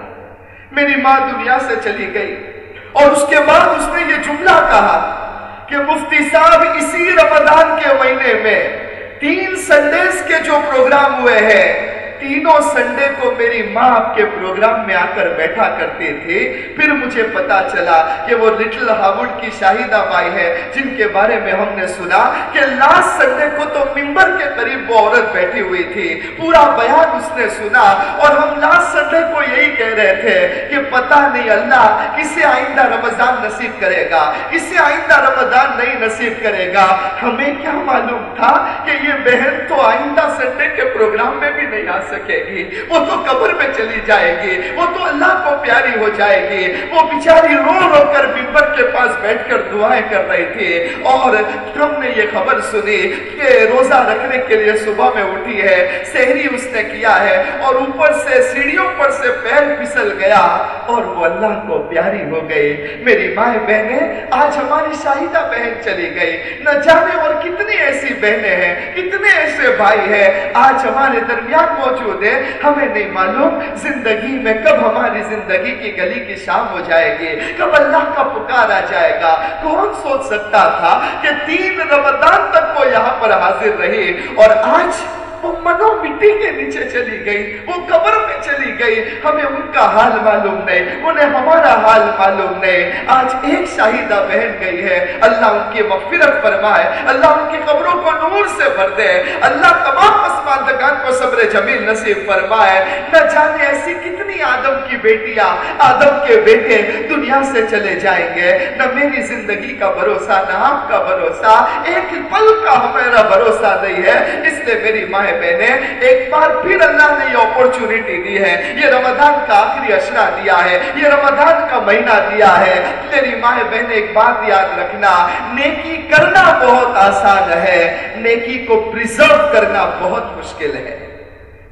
میری ماں دنیا سے چلی گئی۔ اور اس کے بعد اس نے یہ جملہ کہا کہ مفتی صاحب، اسی رمضان کے مہینے میں تین سنڈیز کے جو پروگرام ہوئے ہیں تینوں سنڈے کو میری ماں آپ کے پروگرام میں آ کر بیٹھا کرتے تھے، پھر مجھے پتا چلا کہ وہ لٹل ہاوڈ کی شاہدہ بائی ہے، جن کے بارے میں ہم نے سنا کہ لاسٹ سنڈے کو تو ممبر کے قریب وہ عورت بیٹھی ہوئی تھی پورا بیان اس نے سنا اور ہم لاسٹ سنڈے کو یہی کہہ رہے تھے کہ پتا نہیں اللہ کسے آئندہ رمضان نصیب کرے گا، کسے آئندہ رمضان نہیں نصیب کرے گا۔ ہمیں کیا معلوم تھا کہ یہ بہن تو آئندہ سنڈے کے پروگرام میں بھی نہیں آ سکے گی۔ وہ تو قبر میں چلی جائے گی۔ وہ تو اللہ کو پیاری ہو جائے گی۔ وہ بیچاری رو رو کر ممبر کے پاس بیٹھ کر دعائیں کر رہی تھی۔ اور ہم نے یہ خبر سنی کہ روزہ رکھنے کے لیے صبح میں اٹھی ہے۔ سہری اس نے کیا ہے۔ اور اوپر سے سیڑھیوں پر سے پیر پھسل گیا۔ اور وہ اللہ کو پیاری ہو گئی۔ میری مائیں بہنیں، آج ہماری شاہدہ بہن چلی گئی۔ نہ جانے اور کتنی ایسی بہنیں ہیں، کتنے ایسے بھائی ہیں۔ آج ہمارے درمیان موجود ہے، ہمیں نہیں معلوم زندگی میں کب ہماری زندگی کی گلی کی شام ہو جائے گی، کب اللہ کا پکار آ جائے گا۔ کون سوچ سکتا تھا کہ تین رمضان تک وہ یہاں پر حاضر رہی اور آج وہ منو مٹی کے نیچے چلی گئی، وہ قبر میں چلی گئی۔ ہمیں ان کا حال معلوم نہیں، انہیں ہمارا حال معلوم نہیں۔ آج ایک شاہدہ بہن گئی ہے۔ اللہ ان کی مغفرت فرمائے، اللہ ان کی قبروں کو نور سے بھر دے۔ اللہ تمام پسماندگان کو صبر جمیل نصیب فرمائے۔ نہ جانے ایسی کتنی آدم کی بیٹیاں، آدم کے بیٹے دنیا سے چلے جائیں گے۔ نہ میری زندگی کا بھروسہ، نہ آپ کا بھروسہ۔ ایک پل کا ہمارا بھروسہ نہیں ہے۔ اس لیے میری ماں ہے میں نے ایک بار پھر اللہ نے یہ اپورچونٹی دی ہے۔ یہ رمضان کا آخری اشرا دیا ہے۔ یہ رمضان کا مہینہ دیا ہے۔ میری ماں بہن ایک بات یاد رکھنا، نیکی کرنا بہت آسان ہے۔ نیکی کو پریزرو کرنا بہت مشکل ہے۔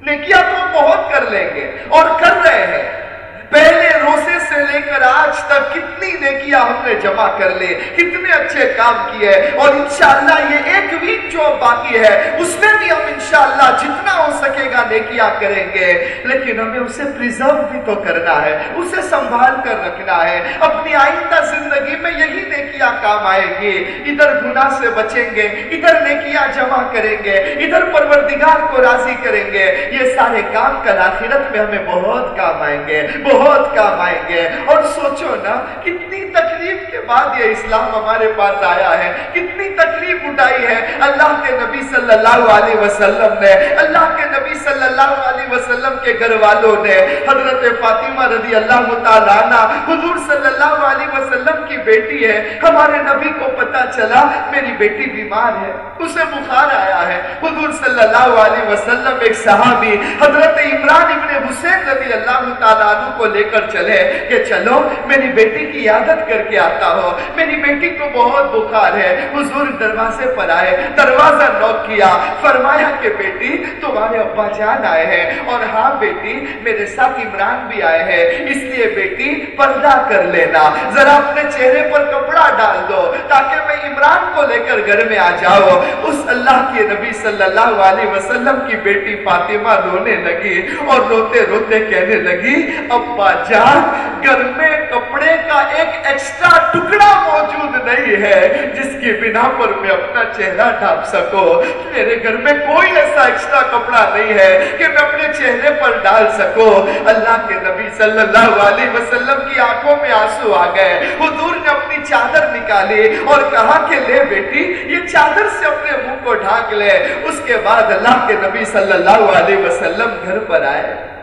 نیکیاں تو بہت کر لیں گے اور کر رہے ہیں۔ پہلے روزے سے لے کر آج تک کتنی نیکیاں ہم نے جمع کر لی، کتنے اچھے کام کیے اور انشاءاللہ یہ ایک ویک جو باقی ہے، اس میں بھی ہم انشاءاللہ جتنا ہو سکے گا نیکیاں کریں گے۔ لیکن ہمیں اسے پریزرو بھی تو کرنا ہے، اسے سنبھال کر رکھنا ہے۔ اپنی آئندہ زندگی میں یہی نیکیاں کام آئے گی۔ ادھر گناہ سے بچیں گے، ادھر نیکیاں جمع کریں گے، ادھر پروردگار کو راضی کریں گے۔ یہ سارے کام کل آخرت میں ہمیں بہت کام آئیں گے، بہت بہت کام آئیں گے۔ اور سوچو نا، کتنی تکلیف کے بعد یہ اسلام ہمارے پاس آیا ہے۔ کتنی تکلیف اٹھائی ہے۔ اللہ کے نبی صلی اللہ علیہ وسلم نے، اللہ کے نبی صلی اللہ علیہ وسلم کے گھر والوں نے، حضرت فاطمہ رضی اللہ تعالیٰ حضور صلی اللہ علیہ وسلم کی بیٹی ہے۔ ہمارے نبی کو پتا چلا، میری بیٹی بیمار ہے۔ اسے بخار آیا ہے۔ حضور صلی اللہ علیہ وسلم ایک صحابی، حضرت عمران ابن حسین رضی اللہ تعالیٰ عنہ کو لے کر چلے کہ چلو، میری بیٹی کی عادت کر کے آتا ہو۔ میری بیٹی کو بہت بخار ہے۔ حضور دروازے پر آئے، دروازہ نوک کیا۔ فرمایا کہ بیٹی، تمہارے ابا جان آئے ہیں۔ اور ہاں بیٹی، میرے ساتھ عمران بھی آئے ہیں۔ اس لیے بیٹی، پردہ کر لینا۔ ذرا اپنے چہرے پر کپڑا ڈال دو تاکہ میں عمران کو لے کر گھر میں آ جاؤ اس اللہ کے نبی صلی اللہ علیہ وسلم کی بیٹی فاطمہ رونے لگی اور روتے روتے کہنے لگی ابا جان گھر میں کپڑے کا ایک ایکسٹرا ٹکڑا موجود نہیں ہے، جس کی بنا پر میں اپنا چہرہ ڈھانپ سکوں۔ میرے گھر میں کوئی ایسا ایکسٹرا کپڑا نہیں ہے کہ میں اپنے چہرے پر ڈال سکوں۔ اللہ کے نبی صلی اللہ علیہ وسلم کی آنکھوں میں آنسو آ گئے۔ حضور نے اپنی چادر نکالی اور کہا کہ لے بیٹی، یہ چادر سے اپنے منہ کو ڈھانک لے۔ اس کے بعد اللہ کے نبی صلی اللہ علیہ وسلم گھر پر آئے۔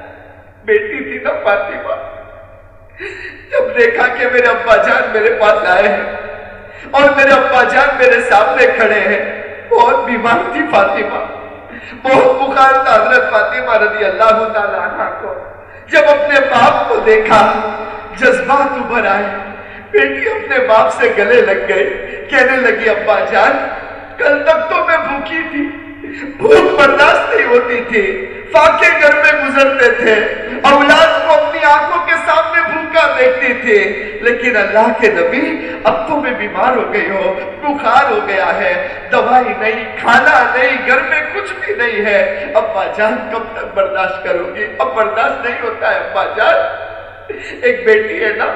بیٹی تھی نا فاطمہ۔ جب دیکھا کہ میرے ابا جان میرے پاس آئے ہیں اور میرے ابا جان میرے سامنے کھڑے ہیں، بہت بیمار تھی فاطمہ۔ بہت بخار تھا حضرت فاطمہ رضی اللہ تعالیٰ عنہ کو۔ جب اپنے باپ کو دیکھا، جذبات ابھر آئے۔ بیٹی اپنے باپ سے گلے لگ گئے کہنے لگی، ابا جان، کل تک تو میں بھوکی تھی۔ بھوک برداشت نہیں ہوتی تھی۔ فاقے گھر میں گزرتے تھے۔ اولاد کو اپنی آنکھوں کے سامنے بھوکا دیکھتی تھی۔ لیکن اللہ کے نبی اب تو میں بیمار ہو گئی ہو، بخار ہو گیا ہے۔ دوائی نہیں، کھانا نہیں، گھر میں کچھ بھی نہیں ہے۔ ابا جان کب تک برداشت کروں گی؟ اب برداشت نہیں ہوتا ہے، ابا جان۔ ایک بیٹی ہے نا،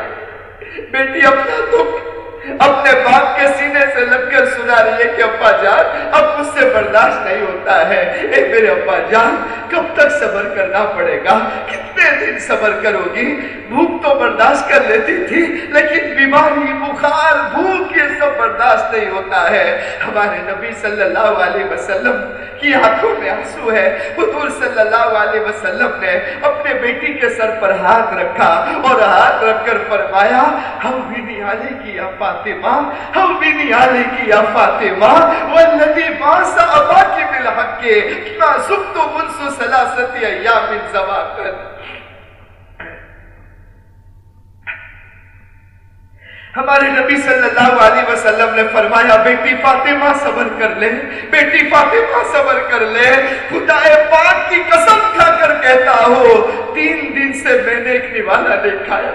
بیٹی اپنا دکھ اپنے باپ کے سینے سے لگ کر سنا رہی ہے کہ ابا جان، اب مجھ سے برداشت نہیں ہوتا ہے۔ اے میرے ابا جان، کب تک صبر کرنا پڑے گا؟ کتنے دن صبر کرو گی؟ بھوک تو برداشت کر لیتی تھی، لیکن بیماری، بخار، بھوک، یہ سب برداشت نہیں ہوتا ہے۔ ہمارے نبی صلی اللہ علیہ وسلم کی آنکھوں میں آنسو ہے۔ حضور صلی اللہ علیہ وسلم نے اپنے بیٹی کے سر پر ہاتھ رکھا اور ہاتھ رکھ کر فرمایا، ہم بھی نیالے کی یا فاطمہ، ہم بھی نیالے کی یا فاطمہ۔ والذی باس ابا کی بالحق کے ما زبت منسو سلاستی ایام زواقت ہمارے نبی صلی اللہ علیہ وسلم نے فرمایا، بیٹی فاطمہ صبر کر لے، بیٹی فاطمہ صبر کر لے۔ خدا پاک کی قسم کھا کر کہتا ہو تین دن سے میں نے ایک نوالا نہیں کھایا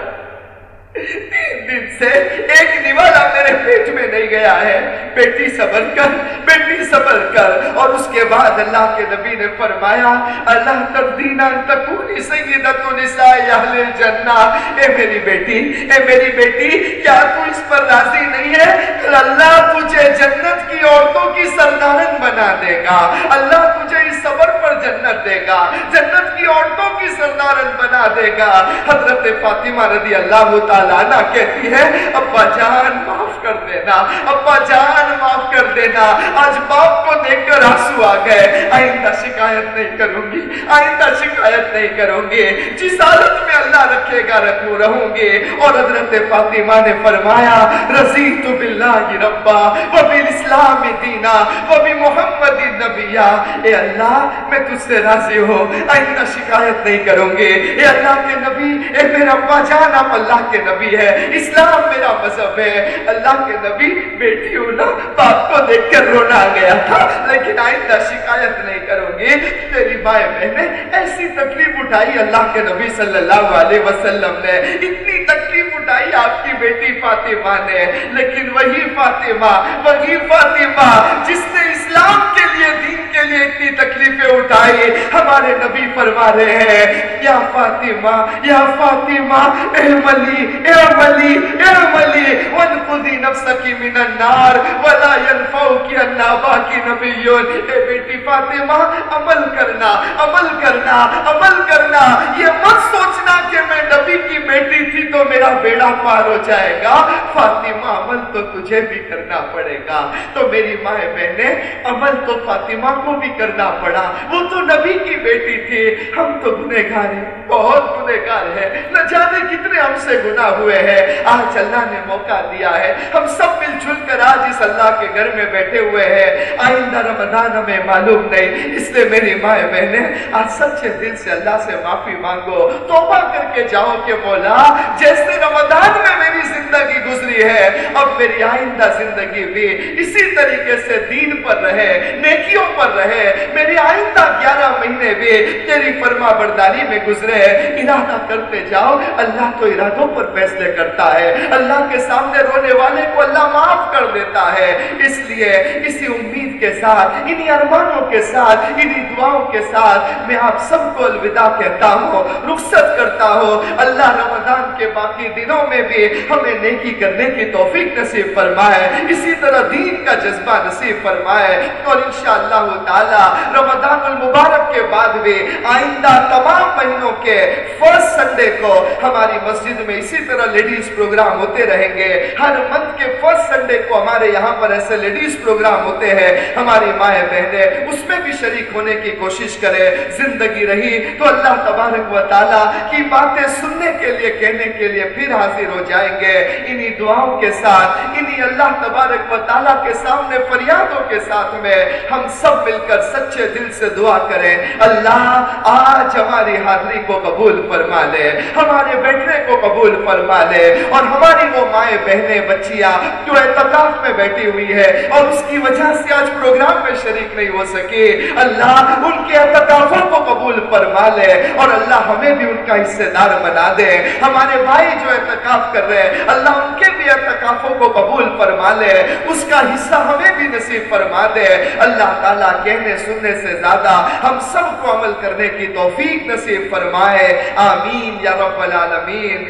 دن سے ایک نوالا میرے پیٹ میں نہیں گیا ہے۔ بیٹی صبر کر، بیٹی صبر کر۔ اور اس کے بعد اللہ کے نبی نے فرمایا، اللہ تردینا تکونی سیدت نساء اہل الجنہ۔ اے میری بیٹی، اے میری بیٹی، کیا تو اس پر راضی نہیں ہے؟ اللہ تجھے جنت کی عورتوں کی سردارن بنا دے گا۔ اللہ تجھے اس صبر پر جنت دے گا۔ جنت کی عورتوں کی سردارن بنا دے گا۔ حضرت فاطمہ رضی اللہ تعالی لانا کہتی ہے، ابا جان معاف کر دینا، ابا جان معاف کر دینا، آج باپ کو دیکھ کر آنسو آ گئے۔ آئندہ شکایت نہیں کروں گی، آئندہ شکایت نہیں کروں گی۔ جس حالت میں اللہ رکھے گا، رکھوں رہوں گے اور حضرت فاطمہ نے فرمایا، رضیت باللہ ربا و بالاسلام دینا و بمحمد نبیا۔ اے اللہ، میں تجھ سے راضی ہوں، آئندہ شکایت نہیں کروں گے اے اللہ کے نبی، اے میرا ابا جان، آپ اللہ کے نبی نبی ہے، اسلام میرا مذہب ہے۔ اللہ کے نبی بیٹی ہوں باپ کو دیکھ کر رونا گیا تھا، لیکن آئندہ شکایت نہیں کروں گی۔ میری بھائی بہنیں، ایسی تکلیف اٹھائی اللہ کے نبی صلی اللہ علیہ وسلم نے۔ اتنی تکلیف اٹھائی آپ کی بیٹی فاطمہ نے۔ لیکن وہی فاطمہ وہی فاطمہ، جس نے اسلام کے لیے، دین کے لیے اتنی تکلیفیں اٹھائی۔ ہمارے نبی فرما رہے ہیں، یا فاطمہ یا فاطمہ، اے ملی اے ملی اے ملی نفسکی من النار، ولا ينفعکی النابا کی نبیون. اے بیٹی فاطمہ، عمل کرنا عمل کرنا عمل کرنا. یہ مت سوچنا کہ میں نبی کی بیٹی تھی تو میرا بیڑا پار ہو جائے گا. فاطمہ، عمل تو تجھے بھی کرنا پڑے گا. تو میری ماں بہنیں، عمل تو فاطمہ کو بھی کرنا پڑا. وہ تو نبی کی بیٹی تھی. ہم تو گنہگار ہیں، بہت گنہگار ہیں. نہ جانے کتنے ہم سے گناہ ہوئے ہیں۔ آج اللہ نے موقع دیا ہے۔ ہم سب مل جل کر آج اس اللہ کے گھر میں بیٹھے ہوئے ہیں۔ آئندہ رمضان ہمیں معلوم نہیں، اس لیے میری ماں بہنیں، آج سچے دل سے اللہ سے معافی مانگو۔ توبہ کر کے جاؤ کہ مولا، جیسے رمضان میں میری زندگی گزری ہے، اب میری آئندہ زندگی بھی اسی طریقے سے دین پر رہے، نیکیوں پر رہے۔ میری آئندہ گیارہ مہینے بھی تیری فرما برداری میں گزرے۔ ارادہ کرتے جاؤ، اللہ تو ارادوں پر فیصلے کرتا ہے۔ اللہ کے سامنے رونے والے کو اللہ معاف کر دیتا ہے۔ اس لیے اسی امید کے ساتھ، انہی ارمانوں کے ساتھ، انہی دعاوں کے ساتھ میں آپ سب کو الوداع کہتا ہوں، رخصت کرتا ہوں۔ اللہ رمضان کے باقی دنوں میں بھی ہمیں نیکی کرنے کی توفیق نصیب فرمائے۔ اسی طرح دین کا جذبہ نصیب فرمائے۔ اور انشاءاللہ تعالی رمضان المبارک کے بعد بھی آئندہ تمام مہینوں کے فرسٹ سنڈے کو ہماری مسجد میں اسی طرح طرح لیڈیز پروگرام ہوتے رہیں گے۔ ہر منتھ کے فرسٹ سنڈے کو ہمارے یہاں پر ایسے لیڈیز پروگرام ہوتے ہیں۔ ہماری مائیں بہنیں اس میں بھی شریک ہونے کی کوشش کرے زندگی رہی تو اللہ تبارک و تعالیٰ کی باتیں سننے کے لیے، کہنے کے لیے پھر حاضر ہو جائیں گے۔ انہی دعاوں کے ساتھ، انہی اللہ تبارک و تعالیٰ کے سامنے فریادوں کے ساتھ میں ہم سب مل کر سچے دل سے دعا کریں۔ اللہ آج ہماری حاضری کو قبول فرما لے۔ ہمارے بیٹھنے کو قبول فرما فرما لے اور ہماری وہ مائیں، بہنیں، بچیاں جو اعتقاف میں بیٹھی ہوئی ہے اور اس کی وجہ سے آج پروگرام میں شریک نہیں ہو سکے۔ اللہ ان کے اعتقافوں کو قبول فرما لے۔ اور اللہ ہمیں بھی ان کا حصے دار بنا دے۔ ہمارے بھائی جو اعتقاف کر رہے ہیں، اللہ ان کے بھی اعتقافوں کو قبول فرما لے۔ اس کا حصہ ہمیں بھی نصیب فرما دے۔ اللہ تعالیٰ کہنے، سننے سے زیادہ ہم سب کو عمل کرنے کی توفیق نصیب فرمائے۔ آمین یا رب العالمین۔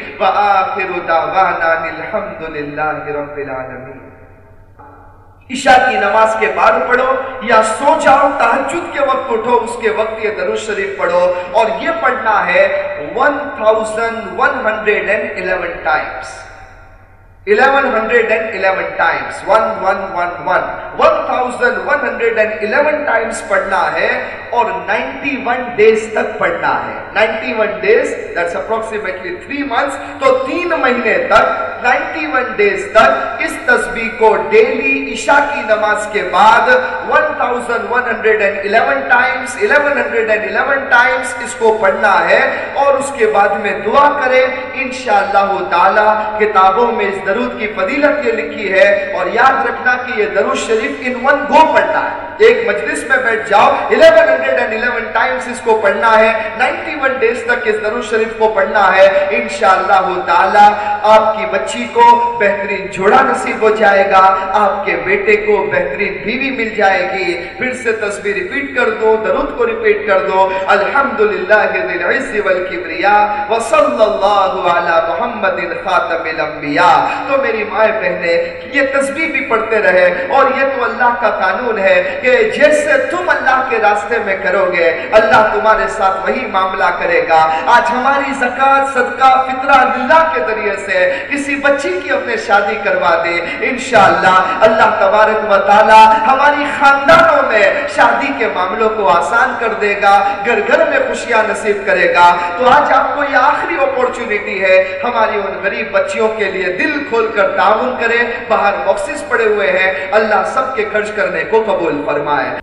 وآخر دعوانا الحمدللہ رب العالمین۔ عشاء کی نماز کے بعد پڑھو یا سو جاؤ تحجد کے وقت اٹھو، اس کے وقت یہ درود شریف پڑھو۔ اور یہ پڑھنا ہے 1111 ٹائمز 1111 times. 1111 1111 times پڑھنا ہے اور 91 days تک پڑھنا ہے 91 days that's approximately 3 months. تو تین مہینے تک 91 days تک اس تسبیح کو ڈیلی عشاء کی نماز کے بعد 1111 times 1111 times اس کو پڑھنا ہے اور اس کے بعد میں دعا کرے انشاءاللہ تعالی کتابوں میں اس درود کی فضیلت یہ لکھی ہے اور یاد رکھنا کہ یہ درود شریف ان ون گو پڑھنا ہے۔ ایک مجلس میں بیٹھ جاؤ 1111 ٹائمز اس کو پڑھنا ہے۔ 91 ڈیز تک اس درود شریف کو پڑھنا ہے۔ انشاءاللہ تعالی آپ کی بچی کو بہترین جوڑا نصیب ہو جائے گا۔ آپ کے بیٹے کو بہترین بیوی مل جائے گی۔ پھر سے تصویر ریپیٹ کر دو، درود کو ریپیٹ کر دو۔ الحمدللہ ذی العز والکبریا۔ وصلی اللہ علی محمد خاتم الانبیاء۔ تو میری مائیں بہنیں یہ تسبیح بھی پڑھتے رہے، اور یہ تو اللہ کا قانون ہے کہ جیسے تم اللہ کے راستے میں کرو گے، اللہ تمہارے ساتھ وہی معاملہ کرے گا۔ آج ہماری زکاة صدقہ، فطرہ اللہ کے ذریعے سے کسی بچی کی اپنے شادی کروا دے انشاءاللہ اللہ تبارک و تعالی ہماری خاندانوں میں شادی کے معاملوں کو آسان کر دے گا، گھر گھر میں خوشیاں نصیب کرے گا۔ تو آج آپ کو یہ آخری اپورچونٹی ہے، ہماری ان غریب بچیوں کے لیے دل کھول کر تعاون کرے باہر باکسز پڑے ہوئے ہیں۔ اللہ سب کے خرچ کرنے کو قبول فرمائے۔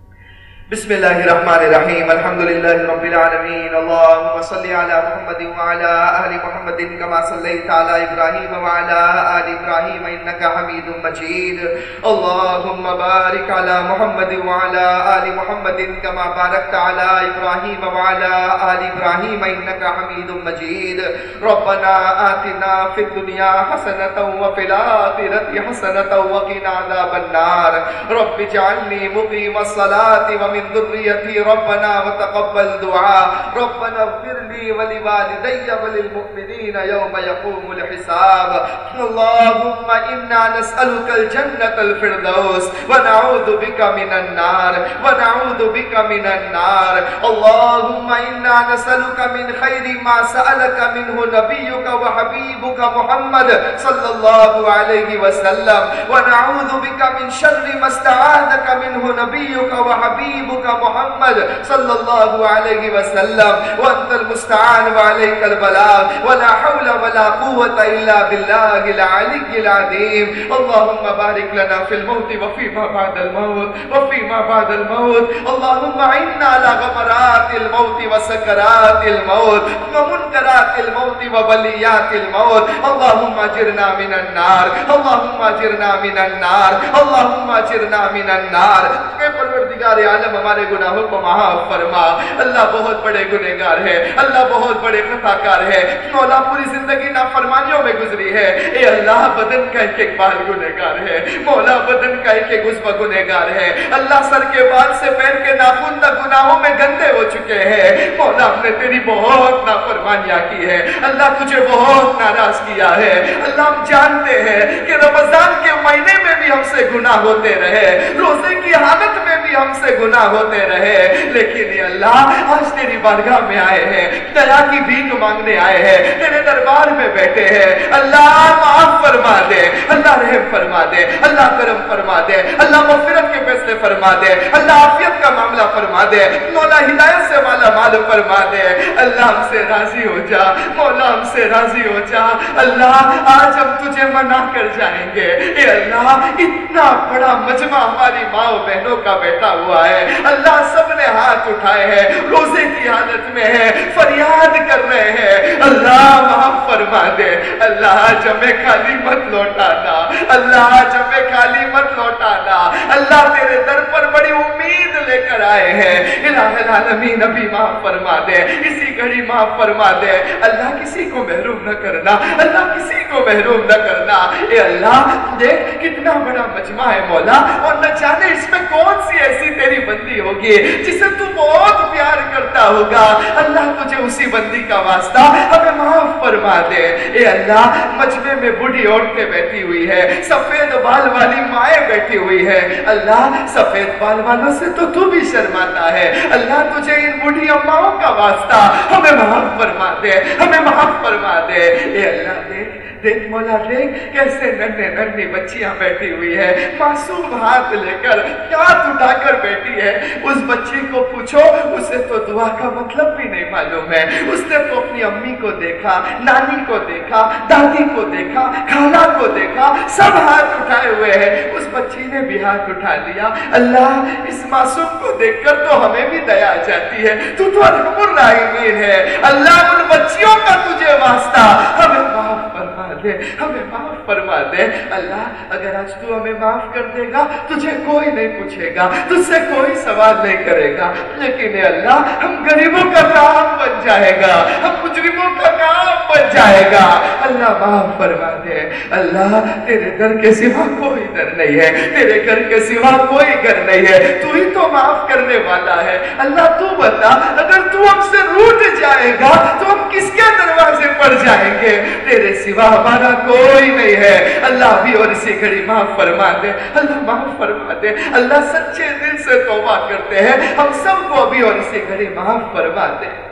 بسم الله الرحمن الرحيم. الحمد لله رب العالمين. اللهم صل على محمد وعلى آل محمد كما صليت على إبراهيم وعلى آل إبراهيم إنك حميد مجيد. اللهم بارك على محمد وعلى آل محمد كما باركت على إبراهيم وعلى آل إبراهيم إنك حميد مجيد. ربنا آتنا في الدنيا حسنة وفي الآخرة حسنة وقنا عذاب النار. رب اجعلني مقيم الصلاة ومن من ذريتي ربنا وتقبل دعاء. ربنا اغفر لي ولوالدي وللمؤمنين يوم يقوم الحساب. اللهم إنا نسألك الجنة الفردوس ونعوذ بك من النار ونعوذ بك من النار. اللهم إنا نسألك من خير ما سألك منه نبيك وحبيبك محمد صلى الله عليه وسلم. ونعوذ بك من شر ما استعاذك منه نبيك وحبيبك حبيبك محمد صلى الله عليه وسلم. وأنت المستعان وعليك البلاغ. ولا حول ولا قوة إلا بالله العلي العظيم. اللهم بارك لنا في الموت وفيما بعد الموت. وفيما بعد الموت. اللهم عنا على غمرات الموت وسكرات الموت. ومنكرات الموت وبليات الموت. اللهم أجرنا من النار. اللهم أجرنا من النار. اللهم أجرنا من النار. اے پروردگار عالم ہمارے گناہوں کو معاف فرما۔ اللہ بہت بڑے گنہگار ہے۔ اللہ بہت بڑے خطا کار ہے۔ مولا پوری زندگی نافرمانیوں میں گزری ہے۔ اے اللہ، بدن کا ایک ایک بال گنہگار ہے۔ مولا، بدن کا ایک ایک عزبہ گنہگار ہے۔ اللہ سر کے بال سے پیر کے ناخن تک گناہوں میں گندے ہو چکے ہیں۔ مولا، ہم نے تیری بہت نافرمانیاں کی ہے اللہ تجھے بہت ناراض کیا ہے۔ اللہ، ہم جانتے ہیں کہ رمضان کے مہینے میں بھی ہم سے گناہ ہوتے رہے۔ روزے کی حالت میں بھی ہم سے گناہ ہوتے رہے۔ لیکن یہ اللہ، آج تیری بارگاہ میں آئے ہیں۔ دیا کی بھیک مانگنے آئے ہیں۔ تیرے دربار میں بیٹھے ہیں۔ اللہ، معاف فرما دے۔ اللہ رحم فرما دے۔ اللہ کرم فرما دے۔ اللہ مغفرت کے فیصلے فرما دے۔ اللہ عافیت کا معاملہ فرما دے۔ مولا ہدایت سے مالا مال فرما دے۔ اللہ ہم سے راضی ہو جا۔ مولا ہم سے راضی ہو جا۔ اللہ، آج ہم تجھے منع کر جائیں گے۔ اے اللہ، اتنا بڑا مجمع ہماری ماں و بہنوں کا بیٹھا ہوا ہے۔ اللہ سب نے ہاتھ اٹھائے ہیں، روزے کی حالت میں ہے فریاد کر رہے ہیں۔ اللہ معاف فرما دے۔ اللہ جمع خالی مت لوٹانا۔ اللہ جمع خالی مت لوٹانا۔ اللہ تیرے در پر بڑی امید لے کر آئے ہیں۔ الہ العالمین، ابھی معاف فرما دے۔ اسی گھڑی معاف فرما دے۔ اللہ کسی کو محروم نہ کرنا۔ اللہ کسی کو محروم نہ کرنا۔ اے اللہ دیکھ کتنا بڑا مجمع ہے مولا۔ اور نہ جانے اس میں کون سی ایسی تیری بندی بندی ہوگی، جسے تو بہت پیار کرتا ہوگا۔ اللہ تجھے اسی بندی کا واسطہ ہمیں معاف فرما دے۔ اے اللہ، مجمع میں بڑی عورتیں بیٹھی ہوئی ہے سفید بال والی مائیں بیٹھی ہوئی ہے اللہ، سفید بال والوں سے تو تو بھی شرماتا ہے۔ اللہ تجھے ان بڑی اماؤں کا واسطہ ہمیں معاف فرما دے، ہمیں معاف فرما دے۔ اے اللہ، دیکھ۔ دیکھ مولا دیکھ کیسے ننے ننی بچیاں بیٹھی ہوئی ہے معصوم ہاتھ لے کر، ہاتھ اٹھا کر بیٹھی ہے اس بچی کو پوچھو، اسے تو دعا کا مطلب بھی نہیں معلوم ہے۔ اس نے تو اپنی امی کو دیکھا، نانی کو دیکھا، دادی کو دیکھا کھانا کو دیکھا، سب ہاتھ اٹھائے ہوئے ہیں۔ اس بچی نے بھی ہاتھ اٹھا لیا۔ اللہ، اس معصوم کو دیکھ کر تو ہمیں بھی دیا جاتی ہے۔ تو تو ارحم الراحمین ہے۔ اللہ ان بچیوں کا تجھے واسطہ، ہمیں معاف فرما دے، ہمیں معاف فرما دے۔ اللہ اگر آج تو ہمیں معاف کر دے گا، تجھے کوئی نہیں پوچھے گا، تجھ سے کوئی سوال نہیں کرے گا۔ لیکن اے اللہ، ہم غریبوں کا کام بن جائے گا، ہم مجرموں کا کام بن جائے گا۔ اللہ معاف فرما دے۔ اللہ، تیرے در کے سوا کوئی در نہیں ہے، تیرے گھر کے سوا کوئی گھر نہیں ہے۔ تو ہی تو معاف کرنے والا ہے۔ اللہ، تو بتا، اگر تو ہم سے روٹ جائے گا، تو ہم کس کے دروازے پر جائیں گے؟ تیرے سوا ہمارا کوئی نہیں ہے۔ اللہ بھی اور اسی گھڑی معاف فرما دے۔ اللہ معاف فرما دے۔ اللہ سچے دل سے توبہ کرتے ہیں۔ ہم سب کو بھی اور اسی گھڑی معاف فرما دے۔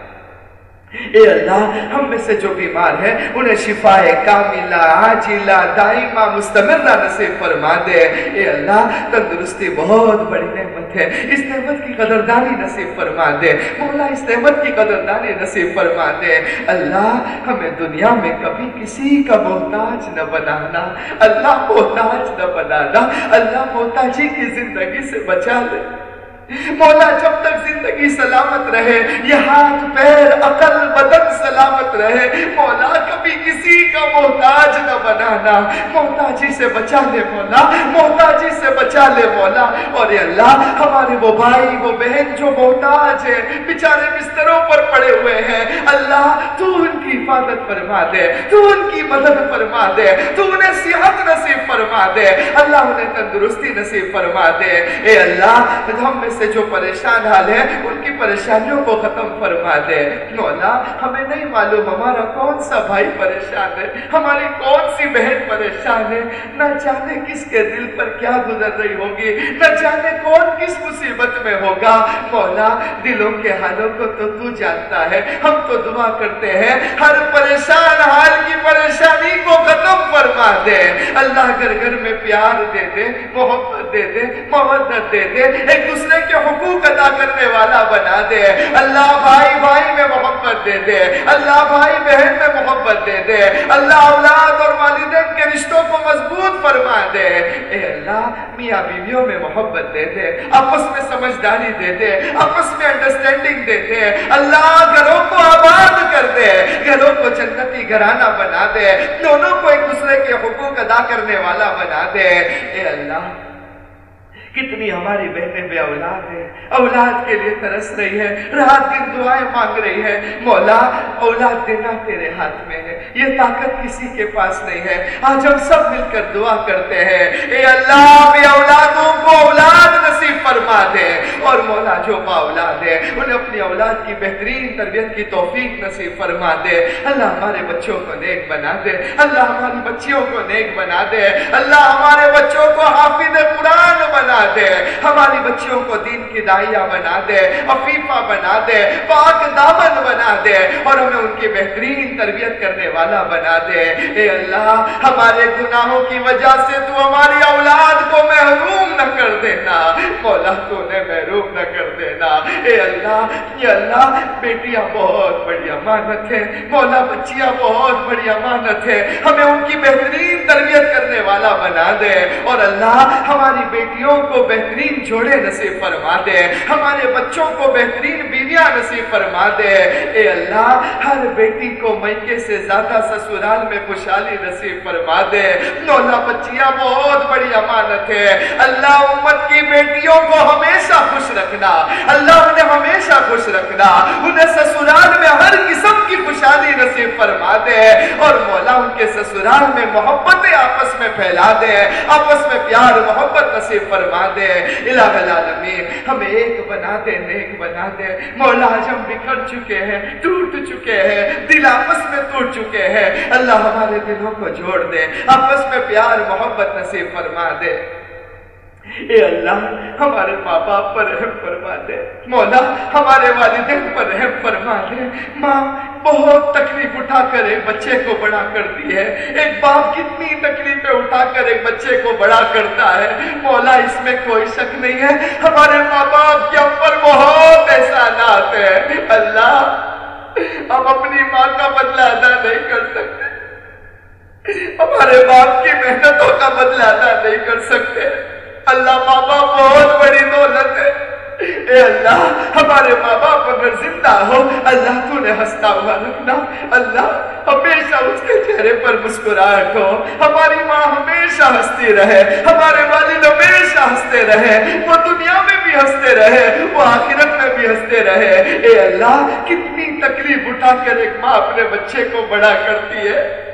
اے اللہ، ہم میں سے جو بیمار ہیں، انہیں شفا کاملہ عاجلہ دائمہ، مستمرہ نصیب فرما دے۔ اے اللہ، تندرستی بہت بڑی نعمت ہے۔ اس نعمت کی قدردانی نصیب فرما دے۔ مولا، اس نعمت کی قدردانی نصیب فرما دے۔ اللہ، ہمیں دنیا میں کبھی کسی کا محتاج نہ بنانا۔ اللہ، محتاج نہ بنانا۔ اللہ، محتاجی کی زندگی سے بچا لے۔ مولا جب تک زندگی سلامت رہے، یہ ہاتھ، پیر، عقل، بدن سلامت رہے، مولا کبھی کسی کا محتاج نہ بنانا۔ محتاجی سے بچا لے مولا محتاجی سے بچا لے مولا۔ اور اللہ، ہمارے وہ بھائی، وہ بہن جو محتاج ہے بیچارے بستروں پر پڑے ہوئے ہیں۔ اللہ، تو ان کی حفاظت فرما دے، تو ان کی مدد فرما دے، تو انہیں صحت نصیب فرما دے۔ اللہ انہیں تندرستی نصیب فرما دے۔ اے اللہ، ہم میں سے جو پریشان حال ہے، ان کی پریشانیوں کو ختم فرما دے۔ مولا، ہمیں نہیں معلوم ہمارا کون سا بھائی پریشان ہے، ہماری کون سی بہن پریشان ہے۔ نہ جانے کس کے دل پر کیا گزر رہی ہوگی، نہ جانے کون کس مصیبت میں ہوگا۔ مولا، دلوں کے حالوں کو تو تو جانتا ہے۔ ہم تو دعا کرتے ہیں، ہر پریشان حال کی پریشانی کو ختم فرما دے۔ اللہ گھر گھر میں پیار دے دے، محبت دے دے، محبت دے دے۔ ایک دوسرے کے حقوق ادا کرنے والا بنا دے۔ اللہ بھائی بھائی میں محبت دے دے۔ اللہ بھائی بہن میں محبت دے دے۔ اللہ اولاد اور والدین کے رشتوں کو مضبوط فرما دے۔ اے اللہ، میاں بیویوں میں محبت دے دے۔ آپس میں سمجھداری دے دے۔ آپس میں انڈرسٹینڈنگ دے دے۔ اللہ گھروں کو آباد کر دے۔ گھروں کو جنتی گھرانہ بنا دے۔ دونوں کو ایک دوسرے کے حقوق ادا کرنے والا بنا دے۔ اے اللہ کتنی ہماری بہنیں بے اولاد ہیں۔ اولاد کے لیے ترس رہی ہے رات دن دعائیں مانگ رہی ہے۔ مولا، اولاد دینا تیرے ہاتھ میں ہے۔ یہ طاقت کسی کے پاس نہیں ہے۔ آج ہم سب مل کر دعا کرتے ہیں۔ اے اللہ بے اولادوں کو اولاد نصیب فرما دے۔ اور مولا، جو با اولاد ہے انہیں اپنی اولاد کی بہترین تربیت کی توفیق نصیب فرما دے۔ اللہ ہمارے بچوں کو نیک بنا دے۔ اللہ ہماری بچیوں کو نیک بنا دے۔ اللہ ہمارے بچوں کو حافظ قرآن بنا دے دے ہماری بچیوں کو دین کی دائیہ بنا دے، عفیفہ بنا دے، پاک دامن بنا دے اور ہمیں ان کی بہترین تربیت کرنے والا بنا دے۔ اے اللہ، ہمارے گناہوں کی وجہ سے تو ہماری اولاد کو محروم نہ کر دینا، مولا تو نے محروم نہ کر دینا۔ اے اللہ یہ اللہ، بیٹیاں بہت بڑی امانت ہے مولا بچیاں بہت بڑی امانت ہے ہمیں ان کی بہترین تربیت کرنے والا بنا دے۔ اور اللہ، ہماری بیٹیوں کو بہترین جوڑے نصیب فرما دے، ہمارے بچوں کو بہترین بیویاں نصیب فرما دے۔ اے اللہ، ہر بیٹی کو میکے سے زیادہ سسرال میں خوشحالی نصیب فرما دے۔ مولا بچیاں بہت بڑی امانت ہے۔ اللہ امت کی بیٹیوں کو ہمیشہ خوش رکھنا۔ اللہ انہیں ہمیشہ خوش رکھنا۔ انہیں سسرال میں ہر قسم کی خوشحالی نصیب فرما دے۔ اور مولا ان کے سسرال میں محبت آپس میں پھیلا دے۔ آپس میں پیار محبت نصیب فرما دے الہ العالمین، ہمیں ایک بنا دے نیک بنا دے مولا آج ہم بکھر چکے ہیں، ٹوٹ چکے ہیں، دل آپس میں ٹوٹ چکے ہیں۔ اللہ ہمارے دلوں کو جوڑ دے، آپس میں پیار، محبت نصیب فرما دے۔ اے اللہ، ہمارے ماں باپ پر رحم فرما دے۔ مولا، ہمارے والدین پر رحم فرما دے۔ ماں بہت تکلیف اٹھا کر ایک بچے کو بڑا کرتی ہے۔ ایک باپ کتنی تکلیفیں اٹھا کر ایک بچے کو بڑا کرتا ہے۔ مولا، اس میں کوئی شک نہیں ہے۔ ہمارے ماں باپ کے اوپر بہت احسانات ہیں۔ اللہ، ہم اپنی ماں کا بدلہ ادا نہیں کر سکتے۔ ہمارے باپ کی محنتوں کا بدلہ ادا نہیں کر سکتے۔ اللہ ماں باپ بہت بڑی دولت ہے۔ اے اللہ، ہمارے ماں باپ اگر زندہ ہو، اللہ تو نے ہنستا ہوا رکھنا اللہ، ہمیشہ اس کے چہرے پر مسکراہٹ ہو۔ ہماری ماں ہمیشہ ہنستی رہے۔ ہمارے والد ہمیشہ ہنستے رہے۔ وہ دنیا میں بھی ہنستے رہے، وہ آخرت میں بھی ہنستے رہے۔ اے اللہ، کتنی تکلیف اٹھا کر ایک ماں اپنے بچے کو بڑا کرتی ہے۔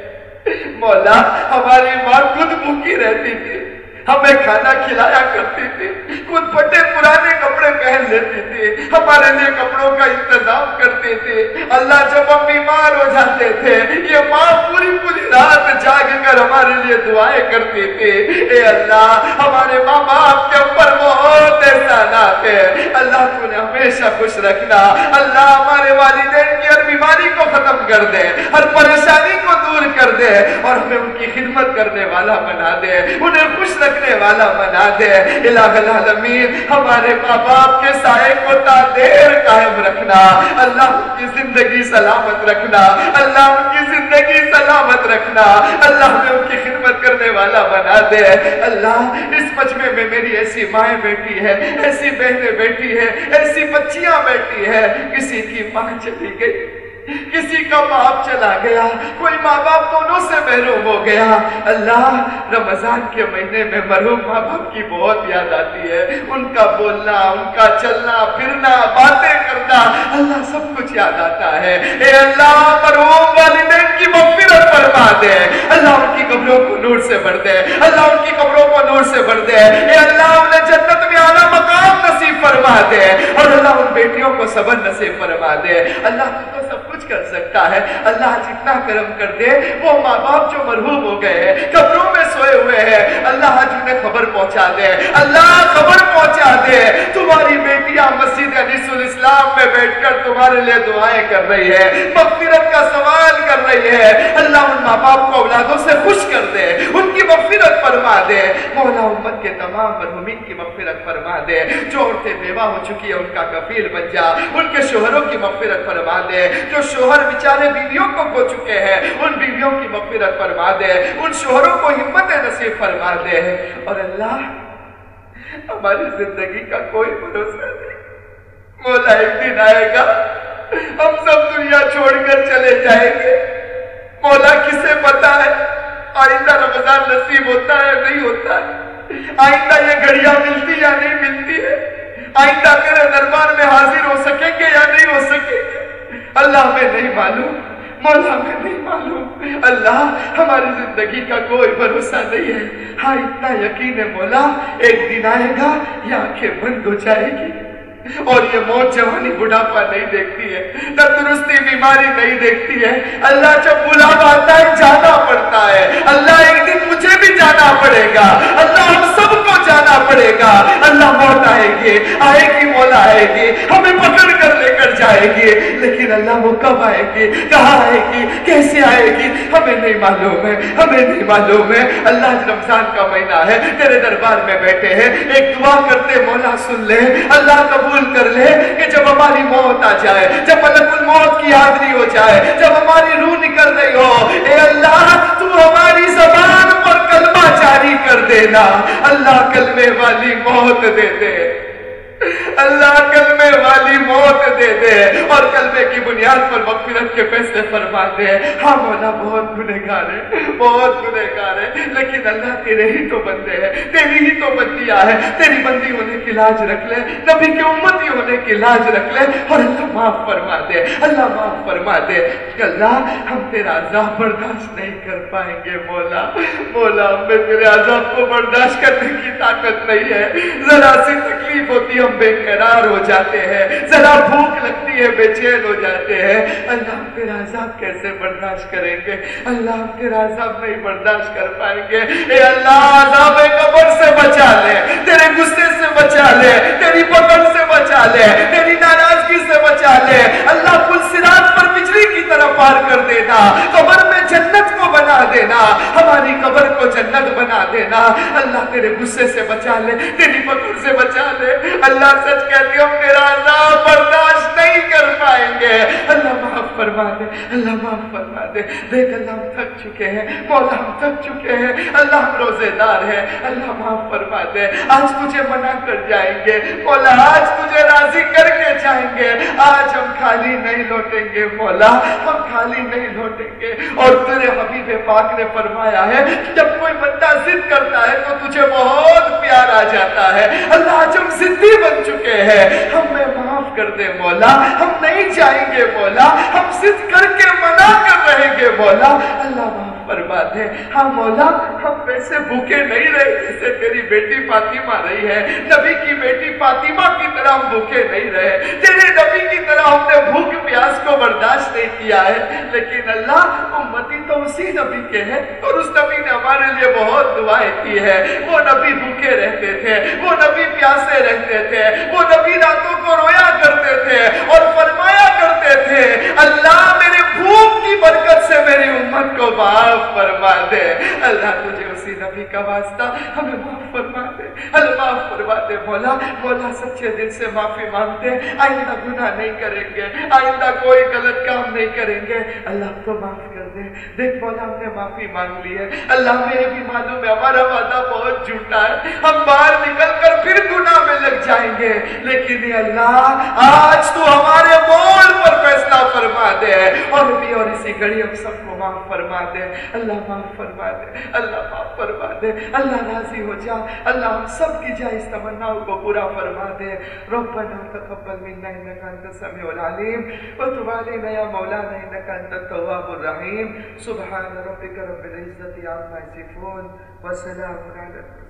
مولا، ہماری ماں خود بھوکی رہتی تھی۔ ہمیں کھانا کھلایا کرتی تھی خود پٹے پرانے کپڑے پہن لیتی تھی ہمارے لیے کپڑوں کا انتظام کرتی تھی اللہ جب ہم بیمار ہو جاتے تھے، یہ ماں پوری پوری رات جاگ کر ہمارے لیے دعائیں کرتی تھی اے اللہ، ہمارے ماں باپ کے اوپر بہت احسانات ہے اللہ تو نے ہمیشہ خوش رکھنا۔ اللہ ہمارے والدین کی ہر بیماری کو ختم کر دے، ہر پریشانی کو دور کر دے اور ہمیں ان کی خدمت کرنے والا بنا دے۔ انہیں خوش رکھ رکھنے والا بنا دے۔ الہ العالمین، ہمارے ماں باپ کے سائے کو تا دیر قائم رکھنا، اللہ ان کی زندگی سلامت رکھنا، اللہ ان کی زندگی سلامت رکھنا، اللہ میں ان کی خدمت کرنے والا بنا دے۔ اللہ، اس مجمع میں میری ایسی مائیں بیٹی ہے ایسی بہنیں بیٹی ہے ایسی بچیاں بیٹی ہے کسی کی ماں چلی گئی۔ کسی کا باپ چلا گیا، کوئی ماں باپ دونوں سے محروم ہو گیا۔ اللہ رمضان کے مہینے میں مرحوم ماں باپ کی بہت یاد آتی ہے۔ ان کا بولنا، ان کا چلنا، پھرنا، باتیں کرنا، اللہ سب کچھ یاد آتا ہے۔ اے اللہ، مرحوم والدین کی مغفرت فرما دے۔ اللہ ان کی قبروں کو نور سے بھر دے۔ اللہ ان کی قبروں کو نور سے بھر دے۔ اے اللہ، انہیں جنت میں اعلیٰ مقام نصیب فرما دے۔ اور اللہ ان بیٹیوں کو صبر نصیب فرما دے۔ اللہ تو سب کچھ کچھ کر سکتا ہے۔ اللہ جتنا کرم کر دے، وہ ماں باپ جو مرحوم ہو گئے ہیں، قبروں میں سوئے ہوئے ہیں۔ اللہ جنہیں خبر پہنچا دے۔ اللہ خبر پہنچا دے۔ تمہاری بیٹیاں مسجد انیس الاسلام میں بیٹھ کر تمہارے لیے دعائیں کر رہی ہے مغفرت کا سوال کر رہی ہے اللہ ان ماں باپ کو اولادوں سے خوش کر دے۔ ان کی مغفرت فرما دے۔ مولا امت کے تمام مرحومین کی مغفرت فرما دے۔ جو عورتیں بیوہ ہو چکی ہے ان کا کفیل بن جا۔ ان کے شوہروں کی مغفرت فرما دے۔ جو شوہر بیچارے بیویوں کو کھو چکے ہیں، ان بیویوں کی مغفرت فرما دے، ان شوہروں کو ہمت نصیب فرما دے۔ اور اللہ ہماری زندگی کا کوئی بھروسہ نہیں۔ مولا ایک دن آئے گا، ہم سب دنیا چھوڑ کر چلے جائیں گے۔ مولا کسے پتا ہے، آئندہ رمضان نصیب ہوتا ہے نہیں ہوتا؟ ہے آئندہ یہ گھڑیاں ملتی یا نہیں ملتی ہے؟ آئندہ تیرے دربار میں حاضر ہو سکیں گے یا نہیں ہو سکیں گے؟ اللہ میں نہیں معلوم، مولا میں نہیں معلوم۔ اللہ ہماری زندگی کا کوئی بھروسہ نہیں ہے۔ ہاں اتنا یقین ہے مولا، ایک دن آئے گا، یہ آنکھیں بند ہو جائے گی۔ اور یہ موت جوانی بڑھاپا نہیں دیکھتی ہے، تندرستی بیماری نہیں دیکھتی ہے، اللہ جب بلاوا آتا ہے، جانا پڑتا ہے۔ اللہ ایک دن مجھے بھی جانا پڑے گا۔ اللہ ہم سب کو جانا پڑے گا۔ اللہ موت آئے گی آئے گی، مولا آئے گی، ہمیں پکڑ کر لے کر جائے گی۔ لیکن اللہ وہ کب آئے گی؟ کہاں آئے گی؟ کیسے آئے گی؟ ہمیں نہیں معلوم ہے، ہمیں نہیں معلوم ہے۔ اللہ رمضان کا مہینہ ہے، تیرے دربار میں بیٹھے ہیں۔ ایک دعا کرتے مولا سن لے۔ اللہ قبول کر لے کہ جب ہماری موت آ جائے، جب ملک الموت کی حاضری ہو جائے، جب ہماری روح نکل رہی ہو، اے اللہ، تو ہماری زبان پر کلمہ جاری کر دینا، اللہ کلمے والی موت دے دے۔ اللہ کلمے والی موت دے دے اور کلمے کی بنیاد پر مغفرت کے فیصلے فرما دے ہاں مولا بہت گنہگار ہے، بہت گنہگار ہے، لیکن اللہ تیرے ہی تو بندے ہیں، تیری ہی تو بندیاں ہے تیری بندی ہونے کی لاج رکھ لے، نبی کی امتی ہونے کی لاج رکھ لے اور اللہ معاف فرما دے اللہ معاف فرما دے اللہ، ہم تیرا عذاب برداشت نہیں کر پائیں گے، مولا۔ مولا ہمیں تیرے عذاب کو برداشت کرنے کی طاقت نہیں ہے۔ ذرا سی تکلیف ہوتی ہم بے قرار ہو جاتے ہیں، ذرا بھوک لگتی ہے، بے چین ہو جاتے ہیں۔ اللہ تیرا عذاب کیسے برداشت کریں گے؟ اللہ تیرا عذاب نہیں برداشت کر پائیں گے۔ اے اللہ، عذاب قبر سے بچا لے، تیرے غصے سے بچا لے، تیری پکڑ سے بچا لے، تیری ناراضگی سے بچا لے۔ اللہ پل سراج پر بجلی کی طرف پار کر دینا قبر میں جنت کو بنا دینا، ہماری قبر کو جنت بنا دینا۔ اللہ تیرے غصے سے بچا لے، تیری پکڑ سے بچا لے۔ اللہ سچ کہتی ہم تیرا عذاب برداشت نہیں کر پائیں گے۔ اللہ معاف فرما دے، اللہ معاف فرما دے۔ دیکھ، اللہ ہم تھک چکے ہیں، مولا ہم تھک چکے ہیں۔ اللہ ہم روزے دار ہیں۔ اللہ معاف فرما دے۔ آج تجھے منع کر جائیں گے۔ مولا، آج تجھے راضی کر کے جائیں گے۔ آج ہم خالی نہیں لوٹیں گے، مولا، ہم خالی نہیں لوٹیں گے۔ اور تیرے حبیب پاک نے فرمایا ہے جب کوئی بندہ ضد کرتا ہے تو تجھے بہت پیار آ جاتا ہے۔ اللہ آج ہم ضدی بن چکے ہیں۔ ہمیں معاف کر دے مولا، ہم نہیں چاہیں گے مولا، ہم ضد کر کے منع کر رہیں گے مولا۔ اللہ معاف فرما دے ہاں مولا، ہم ویسے بھوکے نہیں رہے جیسے تیری بیٹی فاطمہ رہی ہے۔ نبی کی بیٹی فاطمہ کی طرح ہم بھوکے نہیں رہے۔ تیرے نبی کی طرح ہم نے بھوک پیاس کو برداشت نہیں کیا ہے، لیکن اللہ امتی تو اسی نبی کے ہیں اور اس نبی نے ہمارے لیے بہت دعائیں کی ہے وہ نبی بھوکے رہتے تھے، وہ نبی پیاسے رہتے تھے، وہ نبی راتوں کو رویا کرتے تھے اور فرمایا کرتے تھے، اللہ میرے بھوک کی برکت سے میری امت کو معاف فرما دے۔ اللہ تجھے اسی نبی کا واسطہ ہمیں معاف فرما دے۔ اللہ معاف فرما دے، مولا۔ مولا سچے دل سے معافی مانگتے۔ آئندہ گناہ نہیں کریں گے۔ آئندہ کوئی غلط کام نہیں کریں گے۔ اللہ تو معاف کر دے۔ دیکھ مولا، ہم نے معافی مانگ لی ہے۔ اللہ میں بھی معلوم ہے، ہمارا وعدہ بہت جھوٹا ہے۔ ہم باہر نکل کر پھر گناہ میں لگ جائیں گے۔ لیکن یہ اللہ، آج تو ہمارے مول پر فیصلہ فرما دے۔ اور بھی اور اسی گھڑی ہم سب کو معاف فرما دے۔ اللہ معاف فرما دے، اللہ معاف فرما دے۔ اللہ راضی ہو جا۔ اللہ ہم سب کی جائز تمناؤں کو پورا فرما دے۔ ربنا تقبل منا انك انت السميع العليم وتب علينا يا مولانا انك انت التواب الرحيم سبحان ربك رب العزه عما يصفون وسلام على المرسلين